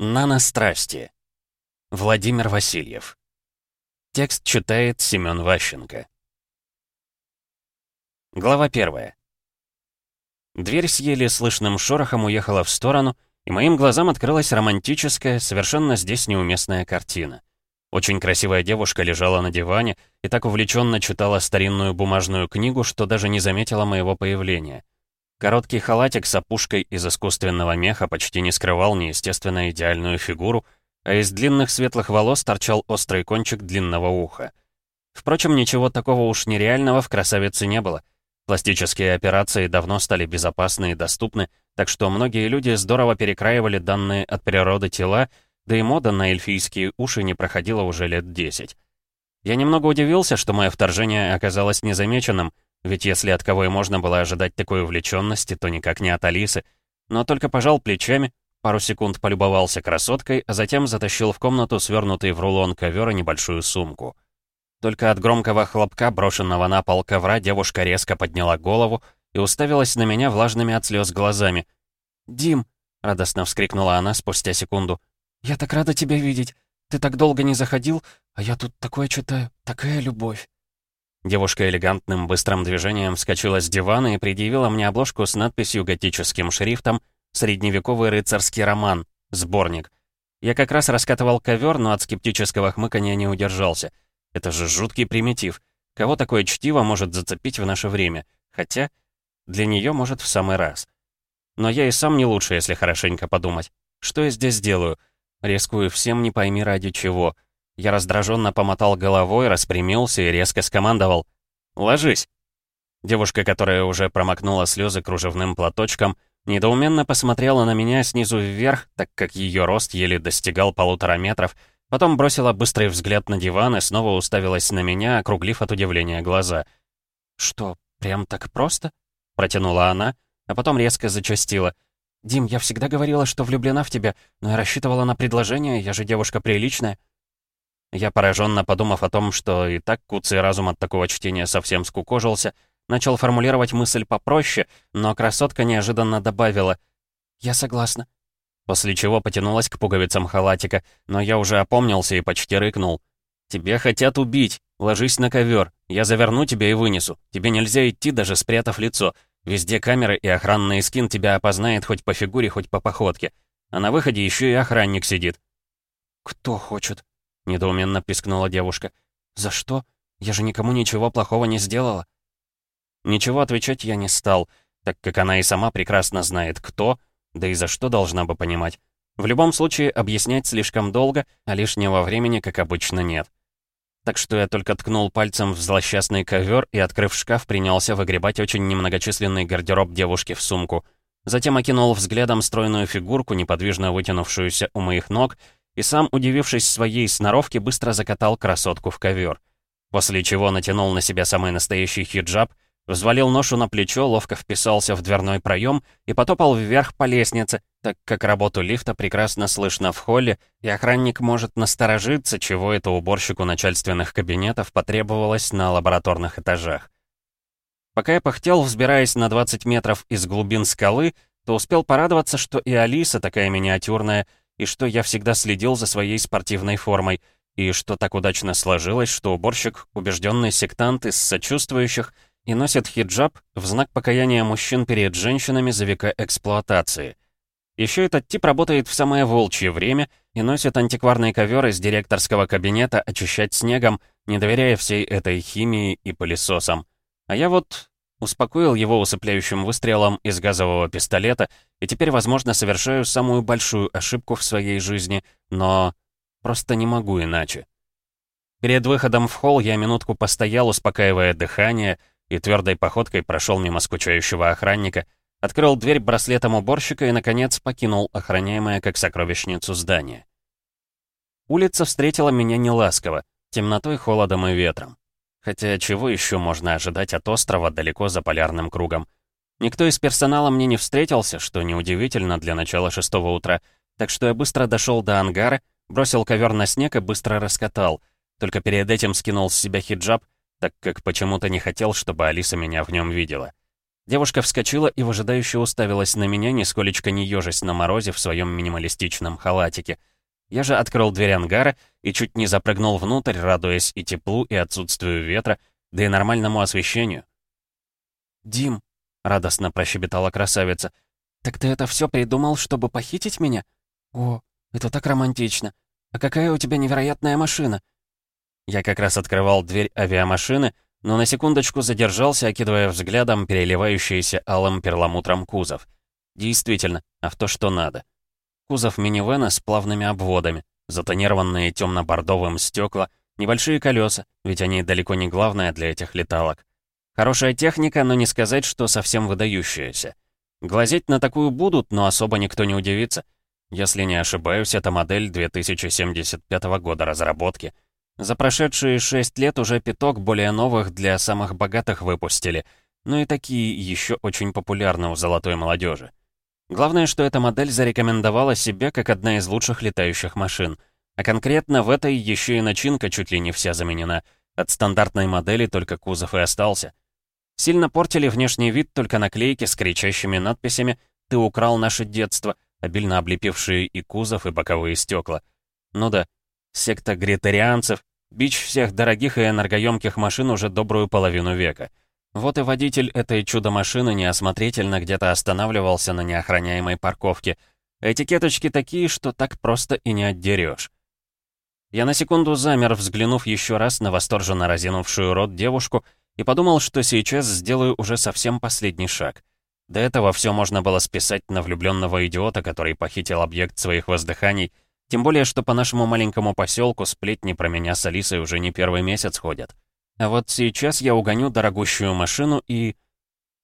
Нанострасти. Владимир Васильев. Текст читает Семён Ващенко. Глава первая. Дверь с еле слышным шорохом уехала в сторону, и моим глазам открылась романтическая, совершенно здесь неуместная картина. Очень красивая девушка лежала на диване и так увлеченно читала старинную бумажную книгу, что даже не заметила моего появления. Короткий халатик с опушкой из искусственного меха почти не скрывал неестественно идеальную фигуру, а из длинных светлых волос торчал острый кончик длинного уха. Впрочем, ничего такого уж нереального в красавице не было. Пластические операции давно стали безопасны и доступны, так что многие люди здорово перекраивали данные от природы тела, да и мода на эльфийские уши не проходила уже лет десять. Я немного удивился, что мое вторжение оказалось незамеченным, ведь если от кого и можно было ожидать такой увлеченности, то никак не от Алисы. Но только пожал плечами, пару секунд полюбовался красоткой, а затем затащил в комнату свернутый в рулон ковера небольшую сумку. Только от громкого хлопка, брошенного на пол ковра, девушка резко подняла голову и уставилась на меня влажными от слез глазами. «Дим!» — радостно вскрикнула она спустя секунду. «Я так рада тебя видеть! Ты так долго не заходил, а я тут такое читаю, такая любовь!» Девушка элегантным быстрым движением вскочила с дивана и предъявила мне обложку с надписью готическим шрифтом «Средневековый рыцарский роман. Сборник». Я как раз раскатывал ковер, но от скептического хмыкания не удержался. Это же жуткий примитив. Кого такое чтиво может зацепить в наше время? Хотя, для нее может в самый раз. Но я и сам не лучше, если хорошенько подумать. Что я здесь делаю? Рискую всем не пойми ради чего — я раздраженно помотал головой, распрямился и резко скомандовал. «Ложись!» Девушка, которая уже промокнула слезы кружевным платочком, недоуменно посмотрела на меня снизу вверх, так как ее рост еле достигал полутора метров, потом бросила быстрый взгляд на диван и снова уставилась на меня, округлив от удивления глаза. «Что, прям так просто?» — протянула она, а потом резко зачастила. «Дим, я всегда говорила, что влюблена в тебя, но я рассчитывала на предложение, я же девушка приличная». Я, пораженно подумав о том, что и так куцый разум от такого чтения совсем скукожился, начал формулировать мысль попроще, но красотка неожиданно добавила «Я согласна». После чего потянулась к пуговицам халатика, но я уже опомнился и почти рыкнул. «Тебе хотят убить. Ложись на ковер. Я заверну тебя и вынесу. Тебе нельзя идти, даже спрятав лицо. Везде камеры и охранный скин тебя опознает хоть по фигуре, хоть по походке. А на выходе еще и охранник сидит». «Кто хочет?» Недоуменно пискнула девушка. «За что? Я же никому ничего плохого не сделала». Ничего отвечать я не стал, так как она и сама прекрасно знает, кто, да и за что должна бы понимать. В любом случае, объяснять слишком долго, а лишнего времени, как обычно, нет. Так что я только ткнул пальцем в злосчастный ковер и, открыв шкаф, принялся выгребать очень немногочисленный гардероб девушки в сумку. Затем окинул взглядом стройную фигурку, неподвижно вытянувшуюся у моих ног, и сам, удивившись своей сноровке, быстро закатал красотку в ковер. После чего натянул на себя самый настоящий хиджаб, взвалил ношу на плечо, ловко вписался в дверной проем и потопал вверх по лестнице, так как работу лифта прекрасно слышно в холле, и охранник может насторожиться, чего это уборщику начальственных кабинетов потребовалось на лабораторных этажах. Пока я пыхтел, взбираясь на 20 метров из глубин скалы, то успел порадоваться, что и Алиса такая миниатюрная, и что я всегда следил за своей спортивной формой, и что так удачно сложилось, что уборщик — убежденный сектант из сочувствующих и носит хиджаб в знак покаяния мужчин перед женщинами за века эксплуатации. Еще этот тип работает в самое волчье время и носит антикварный ковер из директорского кабинета очищать снегом, не доверяя всей этой химии и пылесосам. А я вот Успокоил его усыпляющим выстрелом из газового пистолета, и теперь, возможно, совершаю самую большую ошибку в своей жизни, но просто не могу иначе. Перед выходом в холл я минутку постоял, успокаивая дыхание, и твердой походкой прошел мимо скучающего охранника, открыл дверь браслетом уборщика и, наконец, покинул охраняемое как сокровищницу здание. Улица встретила меня неласково, темнотой, холодом и ветром. Хотя чего еще можно ожидать от острова далеко за полярным кругом? Никто из персонала мне не встретился, что неудивительно для начала шестого утра, так что я быстро дошел до ангара, бросил ковер на снег и быстро раскатал. Только перед этим скинул с себя хиджаб, так как почему-то не хотел, чтобы Алиса меня в нем видела. Девушка вскочила и выжидающе уставилась на меня, нисколечко не ежась на морозе в своем минималистичном халатике. Я же открыл дверь ангара и чуть не запрыгнул внутрь, радуясь и теплу, и отсутствию ветра, да и нормальному освещению. «Дим», — радостно прощебетала красавица, «так ты это все придумал, чтобы похитить меня? О, это так романтично. А какая у тебя невероятная машина!» Я как раз открывал дверь авиамашины, но на секундочку задержался, окидывая взглядом переливающийся алым перламутром кузов. Действительно, авто что надо. Кузов минивэна с плавными обводами, затонированные темно-бордовым стекла, небольшие колеса, ведь они далеко не главное для этих леталок. Хорошая техника, но не сказать, что совсем выдающаяся. Глазеть на такую будут, но особо никто не удивится. Если не ошибаюсь, это модель 2075 года разработки — за прошедшие шесть лет уже пяток более новых для самых богатых выпустили, но и такие еще очень популярны у золотой молодежи. Главное, что эта модель зарекомендовала себя как одна из лучших летающих машин. А конкретно в этой еще и начинка чуть ли не вся заменена. От стандартной модели только кузов и остался. Сильно портили внешний вид только наклейки с кричащими надписями «Ты украл наше детство», обильно облепившие и кузов, и боковые стекла. Ну да, секта гретарианцев, бич всех дорогих и энергоемких машин уже добрую половину века. Вот и водитель этой чудо-машины неосмотрительно где-то останавливался на неохраняемой парковке. Этикеточки такие, что так просто и не отдерешь. Я на секунду замер, взглянув еще раз на восторженно разинувшую рот девушку, и подумал, что сейчас сделаю уже совсем последний шаг. До этого все можно было списать на влюбленного идиота, который похитил объект своих воздыханий — тем более, что по нашему маленькому поселку сплетни про меня с Алисой уже не первый месяц ходят. А вот сейчас я угоню дорогущую машину и...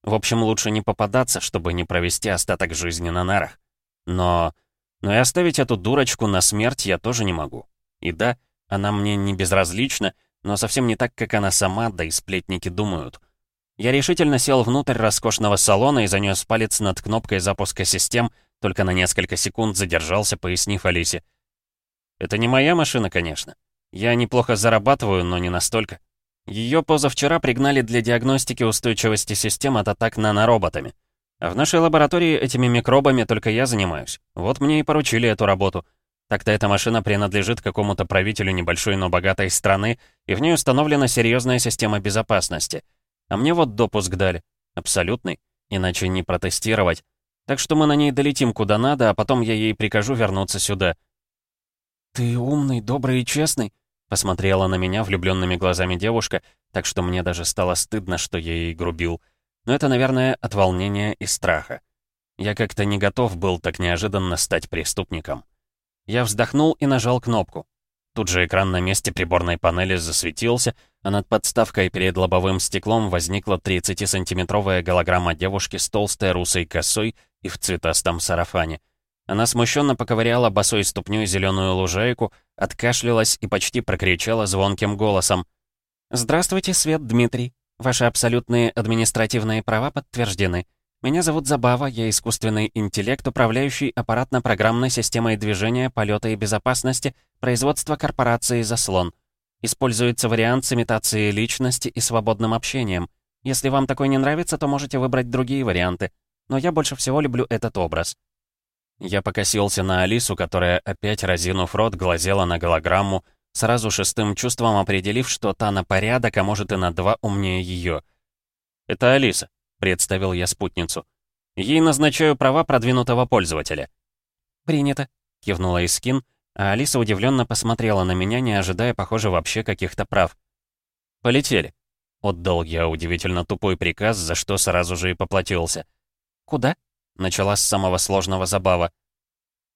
В общем, лучше не попадаться, чтобы не провести остаток жизни на нарах. Но... Но и оставить эту дурочку на смерть я тоже не могу. И да, она мне не безразлична, но совсем не так, как она сама, да и сплетники думают. Я решительно сел внутрь роскошного салона и занес палец над кнопкой запуска систем, только на несколько секунд задержался, пояснив Алисе. Это не моя машина, конечно. Я неплохо зарабатываю, но не настолько. Ее позавчера пригнали для диагностики устойчивости систем от атак нанороботами. А в нашей лаборатории этими микробами только я занимаюсь. Вот мне и поручили эту работу. Так-то эта машина принадлежит какому-то правителю небольшой, но богатой страны, и в ней установлена серьезная система безопасности. А мне вот допуск дали. Абсолютный. Иначе не протестировать. Так что мы на ней долетим куда надо, а потом я ей прикажу вернуться сюда. «Ты умный, добрый и честный», — посмотрела на меня влюбленными глазами девушка, так что мне даже стало стыдно, что я ей грубил. Но это, наверное, от волнения и страха. Я как-то не готов был так неожиданно стать преступником. Я вздохнул и нажал кнопку. Тут же экран на месте приборной панели засветился, а над подставкой перед лобовым стеклом возникла 30-сантиметровая голограмма девушки с толстой русой косой и в цветастом сарафане — она смущенно поковыряла босой ступней зеленую лужайку, откашлялась и почти прокричала звонким голосом. «Здравствуйте, Свет Дмитрий. Ваши абсолютные административные права подтверждены. Меня зовут Забава, я искусственный интеллект, управляющий аппаратно-программной системой движения, полета и безопасности производства корпорации «Заслон». Используется вариант с имитацией личности и свободным общением. Если вам такой не нравится, то можете выбрать другие варианты. Но я больше всего люблю этот образ. Я покосился на Алису, которая, опять разинув рот, глазела на голограмму, сразу шестым чувством определив, что та на порядок, а может и на два умнее ее. «Это Алиса», — представил я спутницу. «Ей назначаю права продвинутого пользователя». «Принято», — кивнула Искин, а Алиса удивленно посмотрела на меня, не ожидая, похоже, вообще каких-то прав. «Полетели», — отдал я удивительно тупой приказ, за что сразу же и поплатился. «Куда?» Начала с самого сложного забава.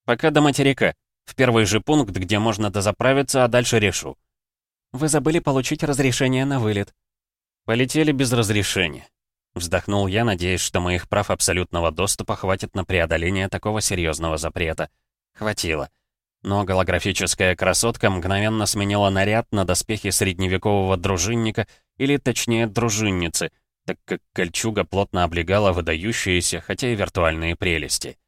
«Пока до материка. В первый же пункт, где можно дозаправиться, а дальше решу». «Вы забыли получить разрешение на вылет». «Полетели без разрешения». Вздохнул я, надеясь, что моих прав абсолютного доступа хватит на преодоление такого серьезного запрета. Хватило. Но голографическая красотка мгновенно сменила наряд на доспехи средневекового дружинника, или точнее дружинницы — так как кольчуга плотно облегала выдающиеся, хотя и виртуальные прелести.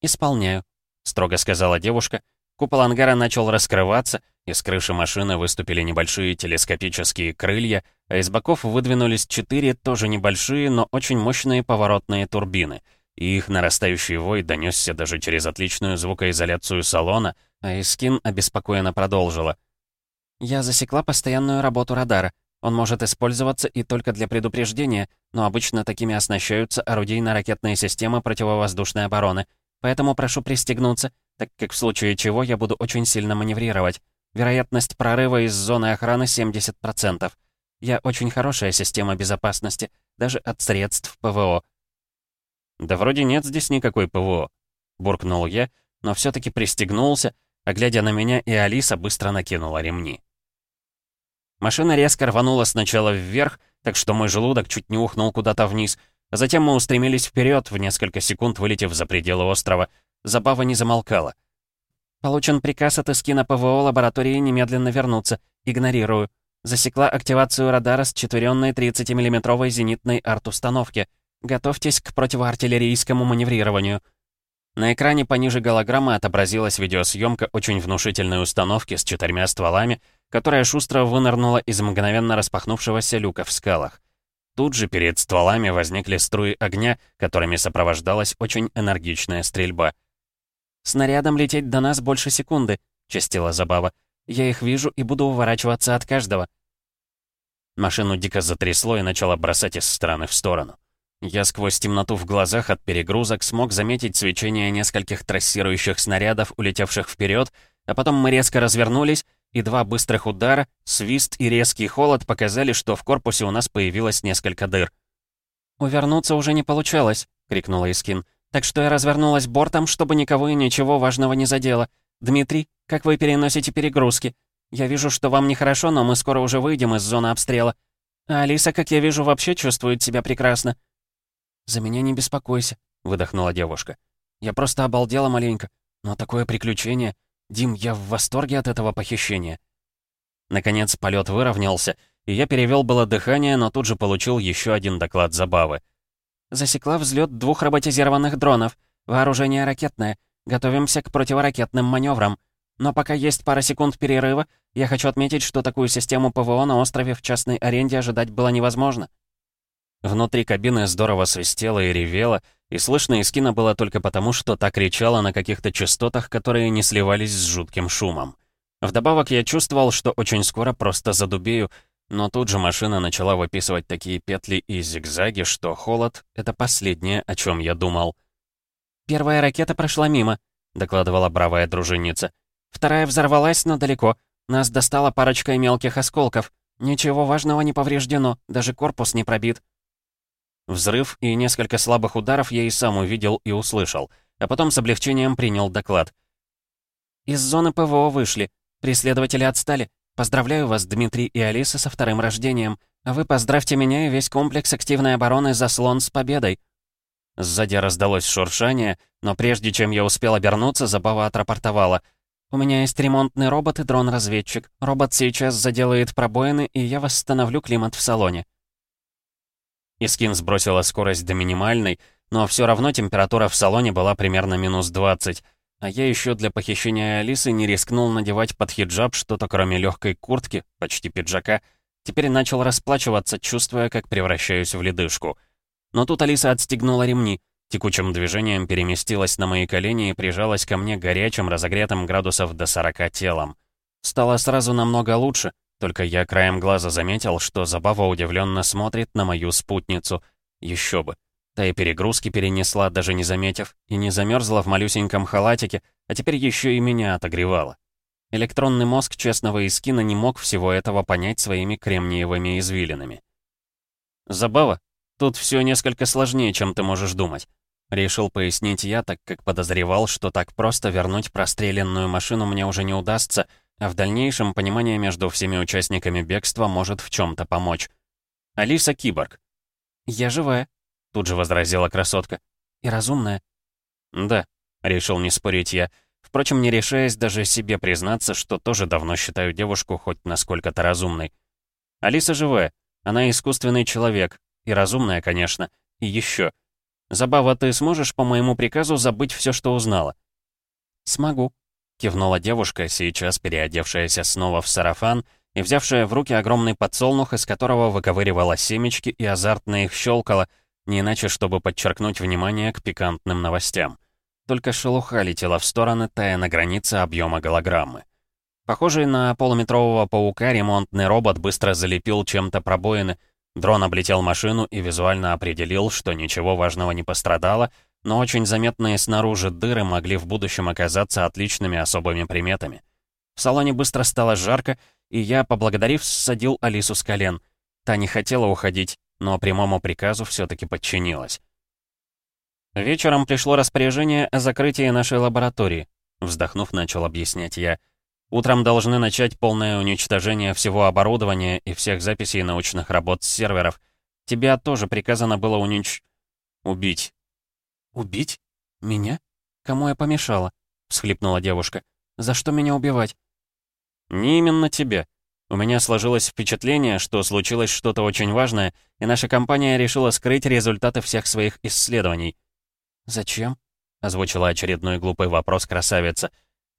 «Исполняю», — строго сказала девушка. Купол ангара начал раскрываться, Из крыши машины выступили небольшие телескопические крылья, а из боков выдвинулись четыре тоже небольшие, но очень мощные поворотные турбины. И их нарастающий вой донесся даже через отличную звукоизоляцию салона, а Искин обеспокоенно продолжила. «Я засекла постоянную работу радара. Он может использоваться и только для предупреждения, но обычно такими оснащаются орудийно-ракетные системы противовоздушной обороны. Поэтому прошу пристегнуться, так как в случае чего я буду очень сильно маневрировать. Вероятность прорыва из зоны охраны 70%. Я очень хорошая система безопасности, даже от средств ПВО. «Да вроде нет здесь никакой ПВО», — буркнул я, но все таки пристегнулся, а глядя на меня и Алиса быстро накинула ремни. Машина резко рванула сначала вверх, так что мой желудок чуть не ухнул куда-то вниз, а затем мы устремились вперед, в несколько секунд вылетев за пределы острова. Забава не замолкала. «Получен приказ от Искина ПВО лаборатории немедленно вернуться. Игнорирую. Засекла активацию радара с четверенной 30-миллиметровой зенитной арт-установки. Готовьтесь к противоартиллерийскому маневрированию». На экране пониже голограммы отобразилась видеосъемка очень внушительной установки с четырьмя стволами, которая шустро вынырнула из мгновенно распахнувшегося люка в скалах. Тут же перед стволами возникли струи огня, которыми сопровождалась очень энергичная стрельба. «Снарядом лететь до нас больше секунды», — частила Забава. «Я их вижу и буду уворачиваться от каждого». Машину дико затрясло и начало бросать из стороны в сторону. Я сквозь темноту в глазах от перегрузок смог заметить свечение нескольких трассирующих снарядов, улетевших вперед, а потом мы резко развернулись и два быстрых удара, свист и резкий холод показали, что в корпусе у нас появилось несколько дыр. «Увернуться уже не получалось», — крикнула Искин. «Так что я развернулась бортом, чтобы никого и ничего важного не задело. Дмитрий, как вы переносите перегрузки? Я вижу, что вам нехорошо, но мы скоро уже выйдем из зоны обстрела. А Алиса, как я вижу, вообще чувствует себя прекрасно». «За меня не беспокойся», — выдохнула девушка. «Я просто обалдела маленько. Но такое приключение... Дим, я в восторге от этого похищения». Наконец полет выровнялся, и я перевел было дыхание, но тут же получил еще один доклад забавы. «Засекла взлет двух роботизированных дронов. Вооружение ракетное. Готовимся к противоракетным маневрам. Но пока есть пара секунд перерыва, я хочу отметить, что такую систему ПВО на острове в частной аренде ожидать было невозможно». Внутри кабины здорово свистело и ревело, и слышно Искина было только потому, что так кричала на каких-то частотах, которые не сливались с жутким шумом. Вдобавок я чувствовал, что очень скоро просто задубею, но тут же машина начала выписывать такие петли и зигзаги, что холод — это последнее, о чем я думал. «Первая ракета прошла мимо», — докладывала бравая дружинница. «Вторая взорвалась, но далеко. Нас достала парочкой мелких осколков. Ничего важного не повреждено, даже корпус не пробит». Взрыв и несколько слабых ударов я и сам увидел и услышал, а потом с облегчением принял доклад. «Из зоны ПВО вышли. Преследователи отстали. Поздравляю вас, Дмитрий и Алиса, со вторым рождением. А вы поздравьте меня и весь комплекс активной обороны «Заслон» с победой». Сзади раздалось шуршание, но прежде чем я успел обернуться, Забава отрапортовала. «У меня есть ремонтный робот и дрон-разведчик. Робот сейчас заделает пробоины, и я восстановлю климат в салоне». Искин сбросила скорость до минимальной, но все равно температура в салоне была примерно минус 20, а я еще для похищения Алисы не рискнул надевать под хиджаб что-то кроме легкой куртки, почти пиджака. Теперь начал расплачиваться, чувствуя, как превращаюсь в ледышку. Но тут Алиса отстегнула ремни, текучим движением переместилась на мои колени и прижалась ко мне горячим, разогретым градусов до 40 телом. Стало сразу намного лучше, только я краем глаза заметил, что Забава удивленно смотрит на мою спутницу. Еще бы. Та и перегрузки перенесла, даже не заметив, и не замерзла в малюсеньком халатике, а теперь еще и меня отогревала. Электронный мозг честного Искина не мог всего этого понять своими кремниевыми извилинами. «Забава, тут все несколько сложнее, чем ты можешь думать», — решил пояснить я, так как подозревал, что так просто вернуть простреленную машину мне уже не удастся, а в дальнейшем понимание между всеми участниками бегства может в чем-то помочь. «Алиса Киборг». «Я живая», — тут же возразила красотка. «И разумная». «Да», — решил не спорить я, впрочем, не решаясь даже себе признаться, что тоже давно считаю девушку хоть насколько-то разумной. «Алиса живая, она искусственный человек, и разумная, конечно, и еще. Забава, ты сможешь по моему приказу забыть все, что узнала?» «Смогу», — кивнула девушка, сейчас переодевшаяся снова в сарафан и взявшая в руки огромный подсолнух, из которого выковыривала семечки и азартно их щелкала, не иначе, чтобы подчеркнуть внимание к пикантным новостям. Только шелуха летела в стороны, тая на границе объема голограммы. Похожий на полуметрового паука, ремонтный робот быстро залепил чем-то пробоины. Дрон облетел машину и визуально определил, что ничего важного не пострадало, но очень заметные снаружи дыры могли в будущем оказаться отличными особыми приметами. В салоне быстро стало жарко, и я, поблагодарив, ссадил Алису с колен. Та не хотела уходить, но прямому приказу все-таки подчинилась. Вечером пришло распоряжение о закрытии нашей лаборатории. Вздохнув, начал объяснять я. Утром должны начать полное уничтожение всего оборудования и всех записей научных работ с серверов. Тебя тоже приказано было унич... убить. «Убить? Меня? Кому я помешала?» — всхлипнула девушка. «За что меня убивать?» «Не именно тебе. У меня сложилось впечатление, что случилось что-то очень важное, и наша компания решила скрыть результаты всех своих исследований». «Зачем?» — озвучила очередной глупый вопрос красавица.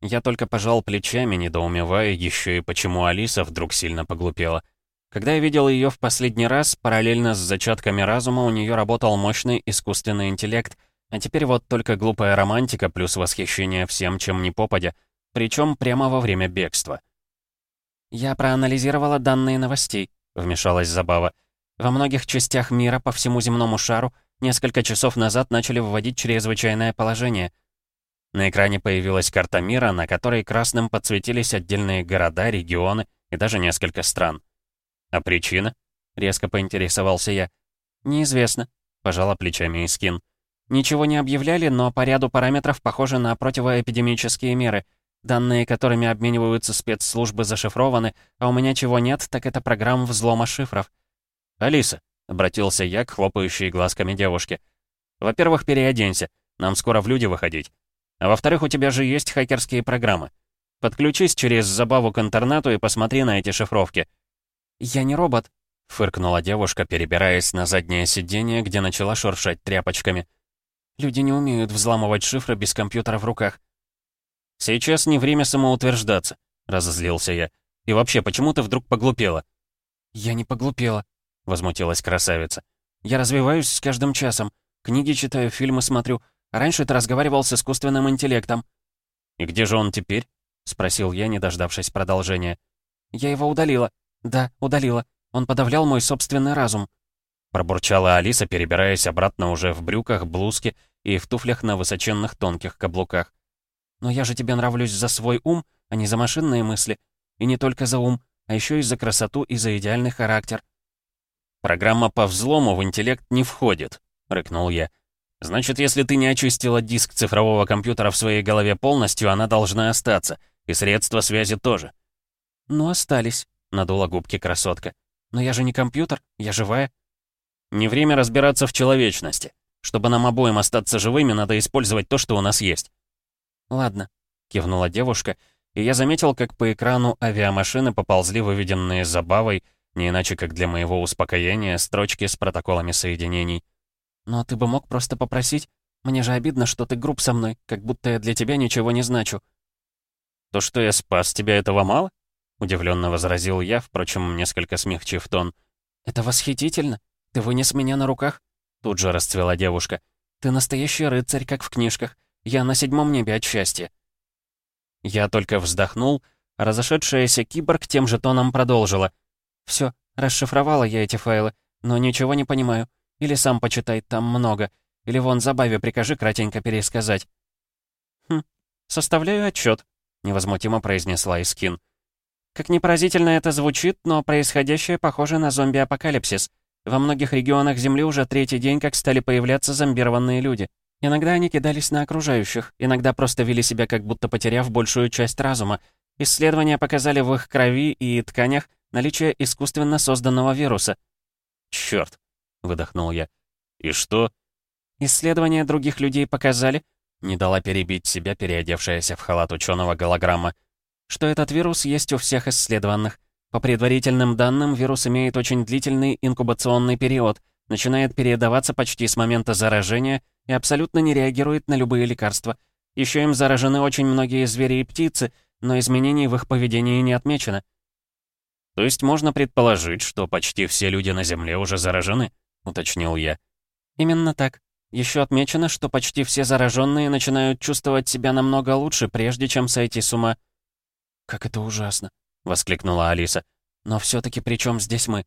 Я только пожал плечами, недоумевая еще и почему Алиса вдруг сильно поглупела. Когда я видел ее в последний раз, параллельно с зачатками разума у нее работал мощный искусственный интеллект, а теперь вот только глупая романтика плюс восхищение всем, чем не попадя, причем прямо во время бегства. «Я проанализировала данные новостей», — вмешалась Забава. «Во многих частях мира по всему земному шару несколько часов назад начали вводить чрезвычайное положение — на экране появилась карта мира, на которой красным подсветились отдельные города, регионы и даже несколько стран. «А причина?» — резко поинтересовался я. «Неизвестно», — пожала плечами Искин. «Ничего не объявляли, но по ряду параметров похожи на противоэпидемические меры. Данные, которыми обмениваются спецслужбы, зашифрованы, а у меня чего нет, так это программ взлома шифров». «Алиса», — обратился я к хлопающей глазками девушке. «Во-первых, переоденься. Нам скоро в люди выходить. А во-вторых, у тебя же есть хакерские программы. Подключись через забаву к интернету и посмотри на эти шифровки». «Я не робот», — фыркнула девушка, перебираясь на заднее сиденье, где начала шуршать тряпочками. «Люди не умеют взламывать шифры без компьютера в руках». «Сейчас не время самоутверждаться», — разозлился я. «И вообще, почему ты вдруг поглупела?» «Я не поглупела», — возмутилась красавица. «Я развиваюсь с каждым часом. Книги читаю, фильмы смотрю. Раньше ты разговаривал с искусственным интеллектом». «И где же он теперь?» — спросил я, не дождавшись продолжения. «Я его удалила. Да, удалила. Он подавлял мой собственный разум». Пробурчала Алиса, перебираясь обратно уже в брюках, блузке и в туфлях на высоченных тонких каблуках. «Но я же тебе нравлюсь за свой ум, а не за машинные мысли. И не только за ум, а еще и за красоту и за идеальный характер». «Программа по взлому в интеллект не входит», — рыкнул я. Значит, если ты не очистила диск цифрового компьютера в своей голове полностью, она должна остаться. И средства связи тоже. «Ну, остались», — надула губки красотка. «Но я же не компьютер, я живая». «Не время разбираться в человечности. Чтобы нам обоим остаться живыми, надо использовать то, что у нас есть». «Ладно», — кивнула девушка, и я заметил, как по экрану авиамашины поползли выведенные забавой, не иначе как для моего успокоения, строчки с протоколами соединений. «Но ты бы мог просто попросить? Мне же обидно, что ты груб со мной, как будто я для тебя ничего не значу». «То, что я спас тебя, этого мало?» — удивленно возразил я, впрочем, несколько смягчив тон. «Это восхитительно. Ты вынес меня на руках?» Тут же расцвела девушка. «Ты настоящий рыцарь, как в книжках. Я на седьмом небе от счастья». Я только вздохнул, а разошедшаяся киборг тем же тоном продолжила. «Всё, расшифровала я эти файлы, но ничего не понимаю. Или сам почитай, там много. Или вон Забаве прикажи кратенько пересказать». «Хм, составляю отчет, невозмутимо произнесла Искин. Как непоразительно это звучит, но происходящее похоже на зомби-апокалипсис. Во многих регионах Земли уже третий день, как стали появляться зомбированные люди. Иногда они кидались на окружающих, иногда просто вели себя, как будто потеряв большую часть разума. Исследования показали в их крови и тканях наличие искусственно созданного вируса. Черт, выдохнул я. «И что?» «Исследования других людей показали...» Не дала перебить себя переодевшаяся в халат ученого голограмма. «Что этот вирус есть у всех исследованных. По предварительным данным, вирус имеет очень длительный инкубационный период, начинает передаваться почти с момента заражения и абсолютно не реагирует на любые лекарства. Еще им заражены очень многие звери и птицы, но изменений в их поведении не отмечено». «То есть можно предположить, что почти все люди на Земле уже заражены?» — уточнил я. «Именно так. Еще отмечено, что почти все зараженные начинают чувствовать себя намного лучше, прежде чем сойти с ума». «Как это ужасно!» — воскликнула Алиса. «Но все-таки при чем здесь мы?»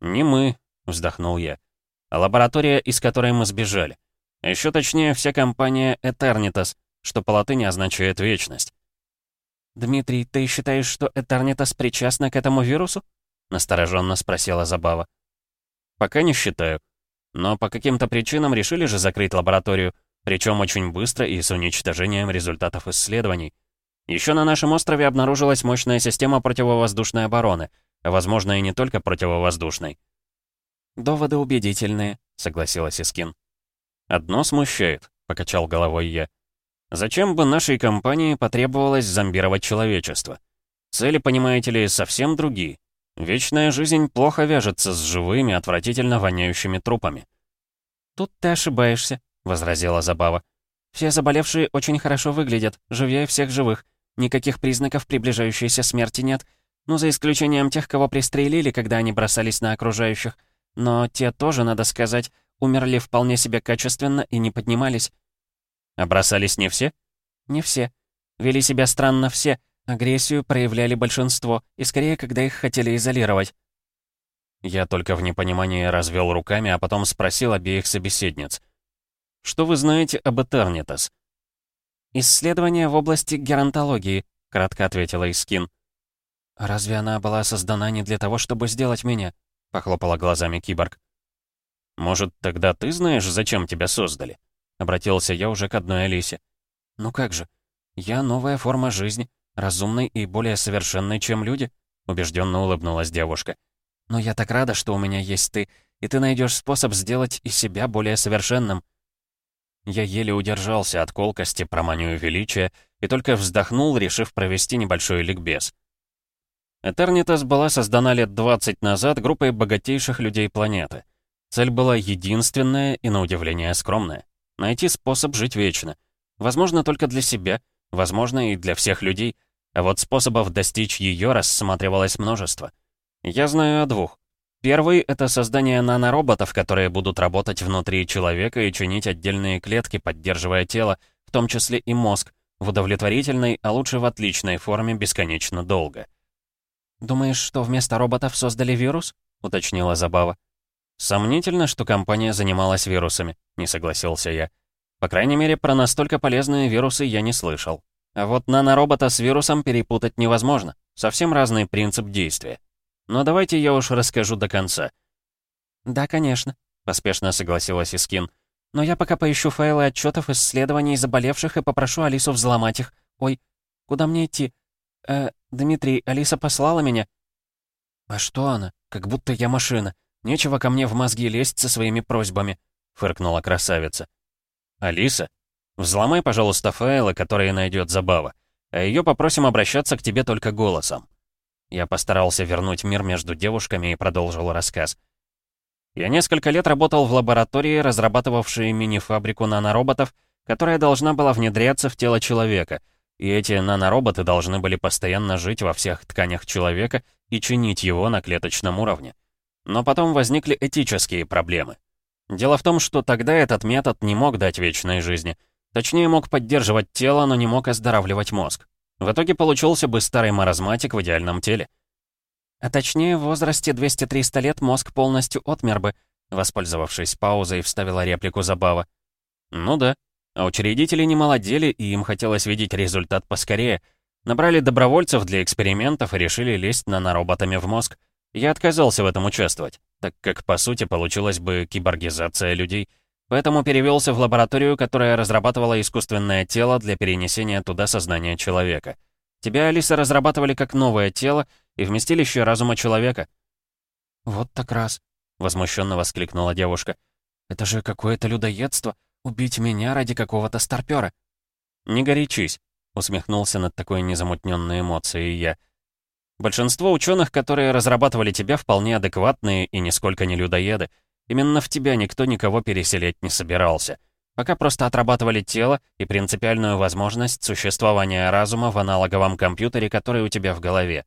«Не мы», — вздохнул я, — «а лаборатория, из которой мы сбежали. А еще точнее, вся компания Eternitas, что по латыни означает «вечность». «Дмитрий, ты считаешь, что Этернитас причастна к этому вирусу?» — настороженно спросила Забава. «Пока не считаю. Но по каким-то причинам решили же закрыть лабораторию, причем очень быстро и с уничтожением результатов исследований. Еще на нашем острове обнаружилась мощная система противовоздушной обороны, а возможно и не только противовоздушной. «Доводы убедительные», — согласилась Искин. «Одно смущает», — покачал головой я. «Зачем бы нашей компании потребовалось зомбировать человечество? Цели, понимаете ли, совсем другие. Вечная жизнь плохо вяжется с живыми, отвратительно воняющими трупами». «Тут ты ошибаешься», — возразила Забава. «Все заболевшие очень хорошо выглядят, живее всех живых. Никаких признаков приближающейся смерти нет. Ну, за исключением тех, кого пристрелили, когда они бросались на окружающих. Но те тоже, надо сказать, умерли вполне себе качественно и не поднимались. А бросались не все? Не все. Вели себя странно все. Агрессию проявляли большинство, и скорее, когда их хотели изолировать. Я только в непонимании развел руками, а потом спросил обеих собеседниц. «Что вы знаете об Этернитас?» «Исследования в области геронтологии», — кратко ответила Искин. «Разве она была создана не для того, чтобы сделать меня?» — похлопала глазами киборг. «Может, тогда ты знаешь, зачем тебя создали?» — обратился я уже к одной Алисе. «Ну как же? Я новая форма жизни, разумной и более совершенной, чем люди», — убежденно улыбнулась девушка. «Но я так рада, что у меня есть ты, и ты найдешь способ сделать и себя более совершенным». Я еле удержался от колкости про манию величия и только вздохнул, решив провести небольшой ликбез. Этернитас была создана лет 20 назад группой богатейших людей планеты. Цель была единственная и, на удивление, скромная — найти способ жить вечно. Возможно, только для себя, возможно, и для всех людей, а вот способов достичь ее рассматривалось множество. Я знаю о двух. Первый — это создание нанороботов, которые будут работать внутри человека и чинить отдельные клетки, поддерживая тело, в том числе и мозг, в удовлетворительной, а лучше в отличной форме бесконечно долго. «Думаешь, что вместо роботов создали вирус?» — уточнила Забава. «Сомнительно, что компания занималась вирусами», — не согласился я. «По крайней мере, про настолько полезные вирусы я не слышал. А вот наноробота с вирусом перепутать невозможно. Совсем разный принцип действия. Но давайте я уж расскажу до конца». «Да, конечно», — поспешно согласилась Искин. «Но я пока поищу файлы отчетов исследований заболевших и попрошу Алису взломать их. Ой, куда мне идти? Э, Дмитрий, Алиса послала меня?» «А что она? Как будто я машина. Нечего ко мне в мозги лезть со своими просьбами», — фыркнула красавица. «Алиса, взломай, пожалуйста, файлы, которые найдет Забава, а ее попросим обращаться к тебе только голосом». Я постарался вернуть мир между девушками и продолжил рассказ. Я несколько лет работал в лаборатории, разрабатывавшей мини-фабрику нанороботов, которая должна была внедряться в тело человека, и эти нанороботы должны были постоянно жить во всех тканях человека и чинить его на клеточном уровне. Но потом возникли этические проблемы. Дело в том, что тогда этот метод не мог дать вечной жизни. Точнее, мог поддерживать тело, но не мог оздоравливать мозг. В итоге получился бы старый маразматик в идеальном теле. А точнее, в возрасте 200-300 лет мозг полностью отмер бы, воспользовавшись паузой, вставила реплику Забава. Ну да, а учредители не молодели, и им хотелось видеть результат поскорее. Набрали добровольцев для экспериментов и решили лезть на нароботами в мозг. Я отказался в этом участвовать, так как, по сути, получилась бы киборгизация людей. Поэтому перевелся в лабораторию, которая разрабатывала искусственное тело для перенесения туда сознания человека. Тебя, Алиса, разрабатывали как новое тело и вместилище разума человека. «Вот так раз», — возмущенно воскликнула девушка. «Это же какое-то людоедство, убить меня ради какого-то старпёра». «Не горячись», — усмехнулся над такой незамутненной эмоцией я. Большинство ученых, которые разрабатывали тебя, вполне адекватные и нисколько не людоеды. Именно в тебя никто никого переселять не собирался. Пока просто отрабатывали тело и принципиальную возможность существования разума в аналоговом компьютере, который у тебя в голове.